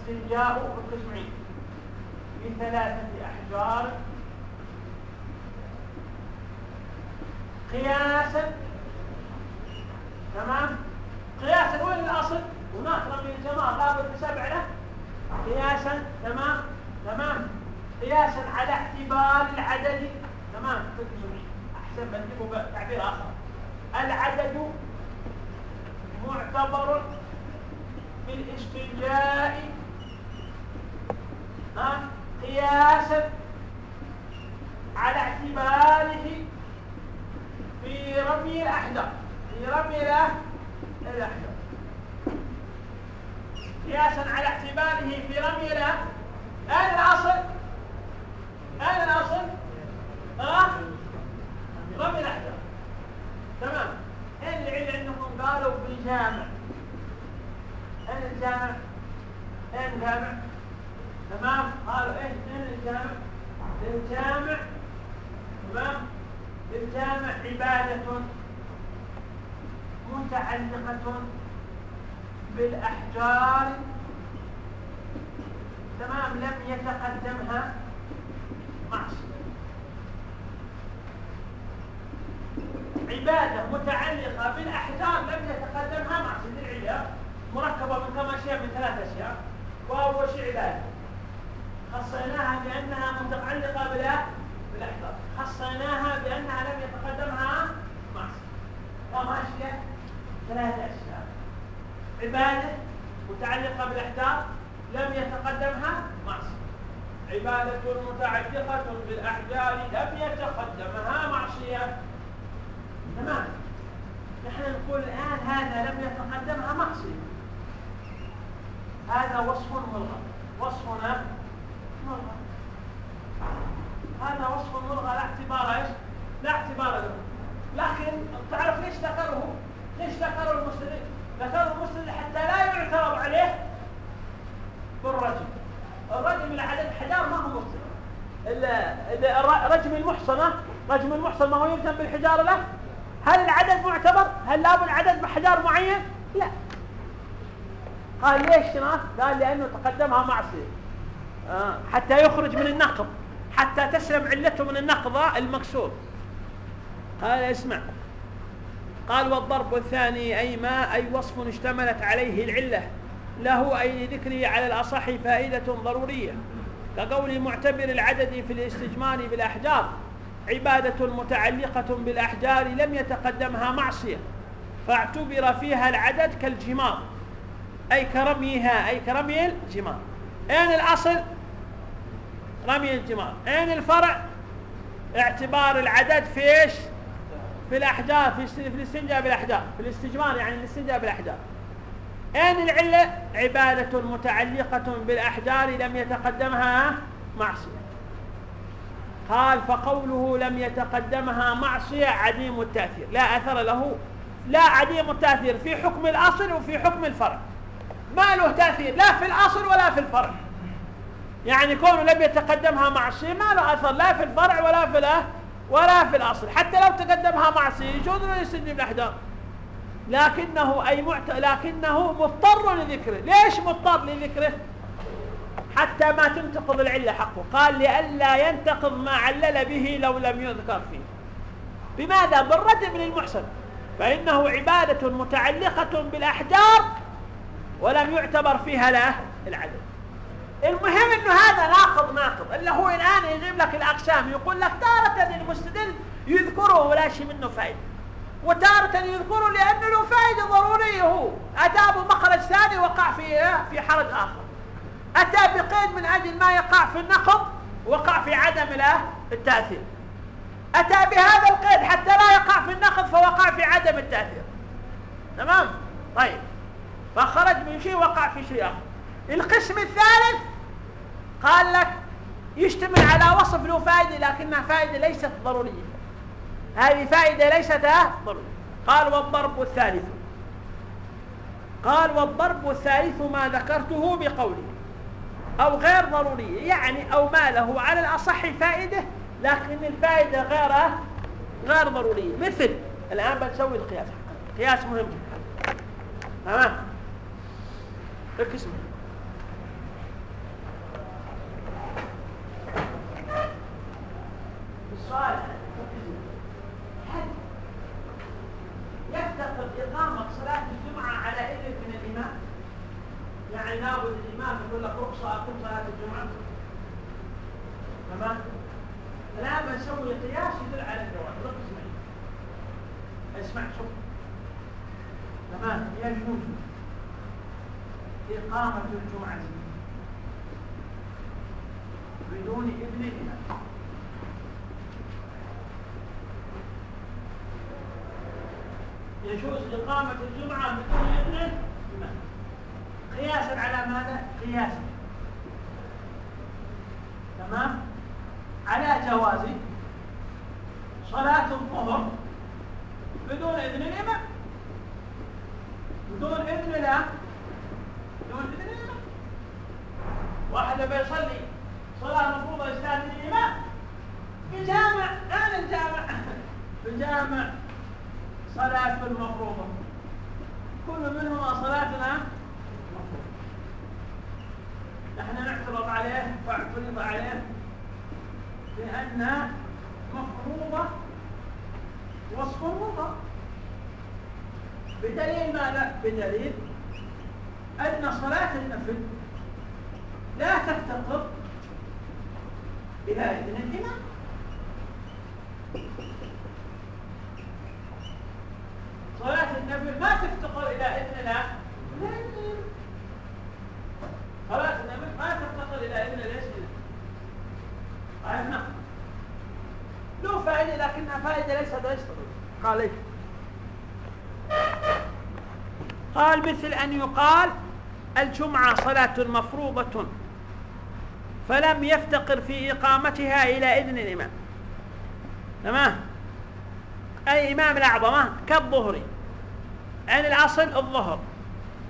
الاستنجاء قسمين بثلاثة أحجار. قياسا. تمام؟ قياسا. وين الأصل؟ هناك رمي الجماعة لابد بسبع له قياسا. تمام؟ تمام؟ قياسا على اعتبار العدد. تمام؟ أحسن بنجيبه تعبير آخر. العدد معتبر بالاستنجاء قياسا على اعتباره في رمي الأحجار في رمي الأحجار قياسا على اعتباره في رمي الأحجار أين الأصل؟ أين الأصل؟ رمي الأحجار تمام أين العلم عندهم قالوا بالجامع أين الجامع؟ أين الجامع؟ للجامع للجامع تمام؟ للجامع عبادة متعلقة بالأحجار. تمام؟ لم يتقدمها معصية. عبادة متعلقة بالأحجار لم يتقدمها معصية. العلة مركبة من كم أشياء من ثلاث أشياء. وأول شيء عبادة. خصيناها بأنها متعلقة بالأحجار خصيناها بأنها لم يتقدمها معصية. وماشية ثلاث أشياء. عبادة متعلقة بالأحجار لم يتقدمها معصية. عبادة متعلقة بالأحجار لم يتقدمها معصية. تمام؟ نحن نقول الآن هذا لم يتقدمها معصية. هذا وصف ملغى وصفنا هذا وصف ملغى لا اعتبار إيش؟ لا اعتبار له لكن تعرف ليش ذكره؟ ليش ذكره المسلم ذكره المسلم حتى لا يعترض عليه بالرجم. الرجم إلى عدد حجار ما هو مسلم. رجم المحصنة رجم المحصن ما هو يلزم بالحجارة له؟ هل العدد معتبر؟ هل لابد عدد بحجار معين؟ لا. قال ليش شنو؟ قال لأنه تقدمها معصية. حتى يخرج من النقض حتى تسلم علته من النقض المكسور. قال اسمع. قال والضرب الثاني أي ما أي وصف اشتملت عليه العلة. له أي لذكره على الأصح فائدة ضرورية. كقول معتبر العدد في الاستجمار بالأحجار عبادة متعلقة بالأحجار لم يتقدمها معصية. فاعتبر فيها العدد كالجمار أي كرميها أي كرمي الجمار. أين الأصل؟ رمي الجمار أين الفرع؟ اعتبار العدد في إيش؟ في الأحجار في الاستنجاء بالأحجار في الاستجمار يعني الاستنجاء بالأحجار أين العلة؟ عبادة متعلقة بالأحجار لم يتقدمها معصية. قال فقوله لم يتقدمها معصية عديم التأثير. لا أثر له. لا عديم التأثير في حكم الأصل وفي حكم الفرع. ما له تأثير لا في الأصل ولا في الفرع. يعني كونه لم يتقدمها معصية ما له أثر لا في الفرع ولا في الأه ولا في الأصل. حتى لو تقدمها معصية يجوز له يستجيب الأحجار لكنه أي معت... لكنه مضطر لذكره. ليش مضطر لذكره؟ حتى ما تنتقض العلة حقه. قال لئلا ينتقض ما علل به لو لم يذكر فيه. بماذا؟ بالرد من المحسن. فإنه عبادة متعلقة بالأحجار ولم يعتبر فيها له العدد المهم إنه هذا ناقض ناقض. اللي هو الآن يجيب لك الأقسام يقول لك تارة المستدل يذكره ولا شيء منه فائده وتارة يذكره لأنه له فائده ضرورية هو. أتى بمخرج ثاني وقع في في حرج آخر. أتى بقيد من أجل ما يقع في النقض وقع في عدم التأثير. أتى بهذا القيد حتى لا يقع في النقض فوقع في عدم التأثير. تمام؟ طيب. فخرج من شيء وقع في شيء آخر. القسم الثالث قال لك يشتمل على وصف له فائدة لكنها فائدة ليست ضرورية. هذه فائدة ليست ضرورية. قال والضرب الثالث. قال والضرب الثالث ما ذكرته بقوله. أو غير ضرورية يعني أو ما له على الأصح فائدة لكن الفائدة غير غير ضرورية. مثل الآن بنسوي القياس. قياس مهم. تمام؟ ركز الصالح هل يفتقد إقامة صلاة الجمعة على إذن من الإمام؟ يعني لابد الإمام يقول لك رخصة أقوم صلاة الجمعة. تمام؟ الآن بنسوي قياس يدل على الجواز ركز معي اسمع شوف. تمام؟ يجوز إقامة الجمعة بدون إذن الإمام يجوز إقامة الجمعة بدون إذن المسجد قياسا على ماذا؟ قياسا. تمام؟ على جواز صلاة الظهر بدون إذن الإمام. بدون إذن لا. بدون إذن الإمام. واحد بيصلي صلاة مفروضة يستأذن الإمام. في جامع، الآن الجامع. في جامع. صلاة مفروضة. كل منهما صلاتنا مفروضة. نحن نعترض عليه واعترض عليه لأن مفروضة وصف مطلق بدليل ماذا؟ بدليل أن صلاة النفل لا تفتقر إلى إذن الإمام. صلاة النفل ما تفتقر إلى إذن لا صلاة النفل ما تفتقر إلى إذن ليش عرفنا له فائدة لكنها فائدة ليس قال ليش قال مثل أن يقال الجمعة صلاة مفروضة فلم يفتقر في إقامتها إلى إذن الإمام. تمام؟ أي إمام الأعظم كالظهر أين الأصل الظهر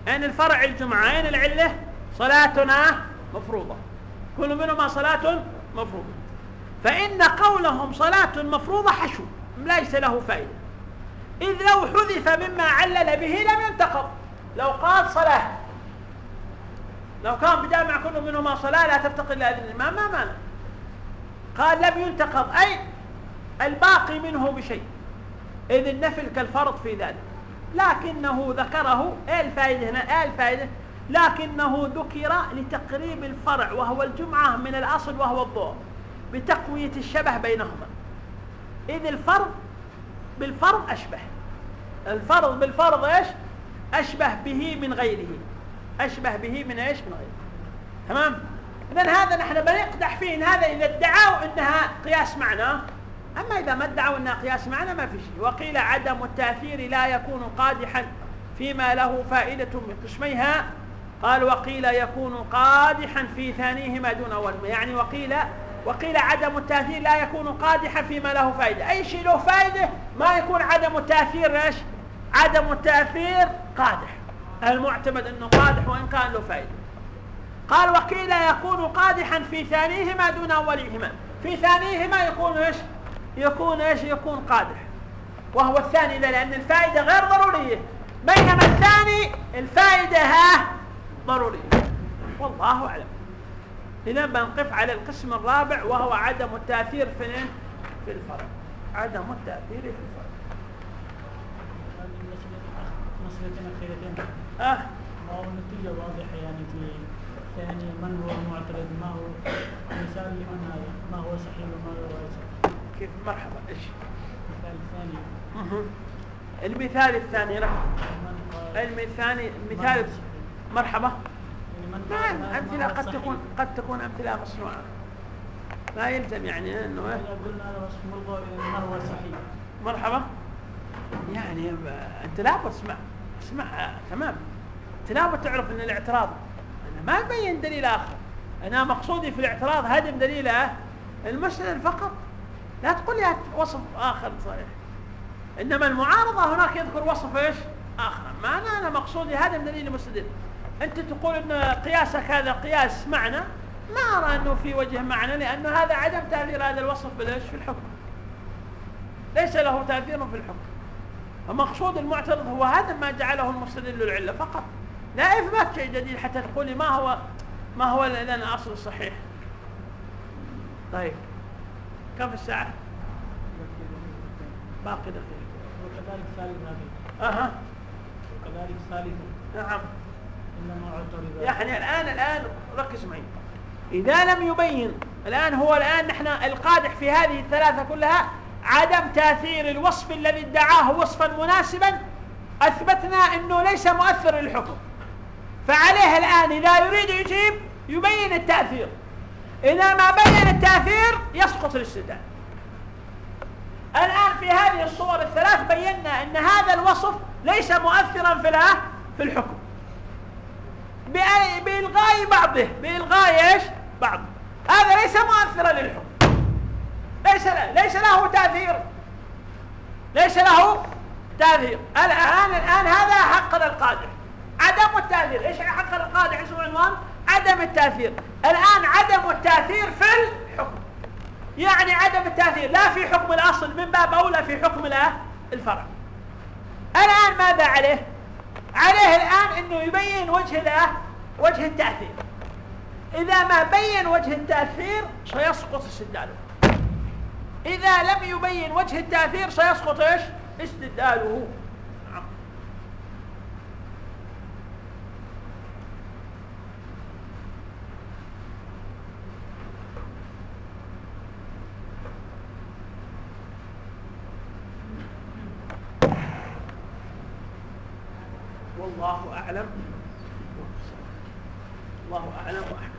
أين الفرع الجمعة أين العلة صلاتنا مفروضة. كل منهما صلاة مفروضة. فإن قولهم صلاة مفروضة حشو ليس له فائدة. إذ لو حذف مما علل به لم ينتقض. لو قال صلاة. لو كان بجامع كل منهما صلاة لا تفتقر إلى إذن الإمام ما مانع. قال لم ينتقض أي الباقي منه بشيء. إذ النفل كالفرض في ذلك. لكنه ذكره إيه الفائدة هنا؟ إيه الفائدة؟ لكنه ذكر لتقريب الفرع وهو الجمعة من الأصل وهو الظهر بتقوية الشبه بينهما. إذ الفرض بالفرض أشبه. الفرض بالفرض إيش؟ أشبه به من غيره. أشبه به من إيش؟ من غيره. تمام؟ إذن هذا نحن بنقدح فيه إن هذا إذا ادعوا إنها قياس معنى. أما إذا ما ادعوا أنها قياس معنى ما في شيء. وقيل عدم التأثير لا يكون قادحا فيما له فائدة من قسميها. قال وقيل يكون قادحا في ثانيهما دون أولهما يعني وقيل وقيل عدم التأثير لا يكون قادحا فيما له فائدة. أي شيء له فائدة ما يكون عدم التأثير إيش؟ عدم التأثير قادح. المعتمد أنه قادح وإن كان له فائدة. قال وقيل يكون قادحا في ثانيهما دون أولهما. في ثانيهما يكون إيش؟ يكون إيش؟ يكون قادح. وهو الثاني ذا لأن الفائدة غير ضرورية. بينما الثاني الفائدة ها ضرورية. والله أعلم. إذا بنقف على القسم الرابع وهو عدم التأثير في في الفرع عدم التأثير في الفرع مسألتين أخيرتين أه. ما هو النتيجة واضحة يعني في ثاني من هو المعترض؟ ما هو مثال لمن هذا؟ ما هو صحيح وما هو كيف؟ مرحبا. إيش؟ المثال الثاني. المثال الثاني لا المثال ما هو صحيح. مرحبا. يعني نعم ما- ما هو قد. تكون قد تكون أمثلة مصنوعة. لا يلزم يعني أنه إيه؟ قلنا وصف ما هو صحيح؟ مرحبا. يعني أنت لابد اسمع اسمع تمام. أنت لابد تعرف أن الاعتراض أنا ما أبين دليل آخر. أنا مقصودي في الاعتراض هدم دليل آه، المسألة فقط. لا تقول هات وصف آخر صحيح. إنما المعارضة هناك يذكر وصف إيش؟ آخر. ما أنا أنا مقصودي هدم دليل المستدل. أنت تقول أن قياسك هذا قياس معنى. ما أرى أنه في وجه معنى لأن هذا عدم تأثير هذا الوصف بالإيش؟ في الحكم. ليس له تأثير في الحكم. فمقصود المعترض هو هذا ما جعله المستدل العلة فقط. لا إثبات شيء جديد حتى تقولي ما هو ما هو الأصل الصحيح طيب. كم الساعة؟ باقي دقيقة. وكذلك ثالث هذا أها. وكذلك ثالثا نعم. إنما اعترض. يعني الآن الآن ركز معي. إذا لم يبين الآن هو الآن نحن القادح في هذه الثلاثة كلها عدم تأثير الوصف الذي ادعاه وصفا مناسبا أثبتنا أنه ليس مؤثر للحكم. فعليه الآن إذا يريد يجيب يبين التأثير. إذا ما بين التأثير يسقط الاستدلال. الآن في هذه الصور الثلاث بينا أن هذا الوصف ليس مؤثرا في في الحكم. بإلغاء بعضه. بإلغاء إيش؟ بعضه. هذا ليس مؤثرا للحكم. ليس له ليس له تأثير. ليس له تأثير. الآن الآن هذا حق القادر عدم التأثير. إيش حق القادر إيش هو العنوان عدم التأثير. الآن عدم التأثير في الحكم. يعني عدم التأثير لا في حكم الأصل من باب أولى في حكم الفرع. الآن ماذا عليه؟ عليه الآن أنه يبين وجه وجه التأثير. إذا ما بين وجه التأثير سيسقط استدلاله. إذا لم يبين وجه التأثير سيسقط إيش؟ استدلاله نعم. والله أعلم. الله أعلم. وأحكم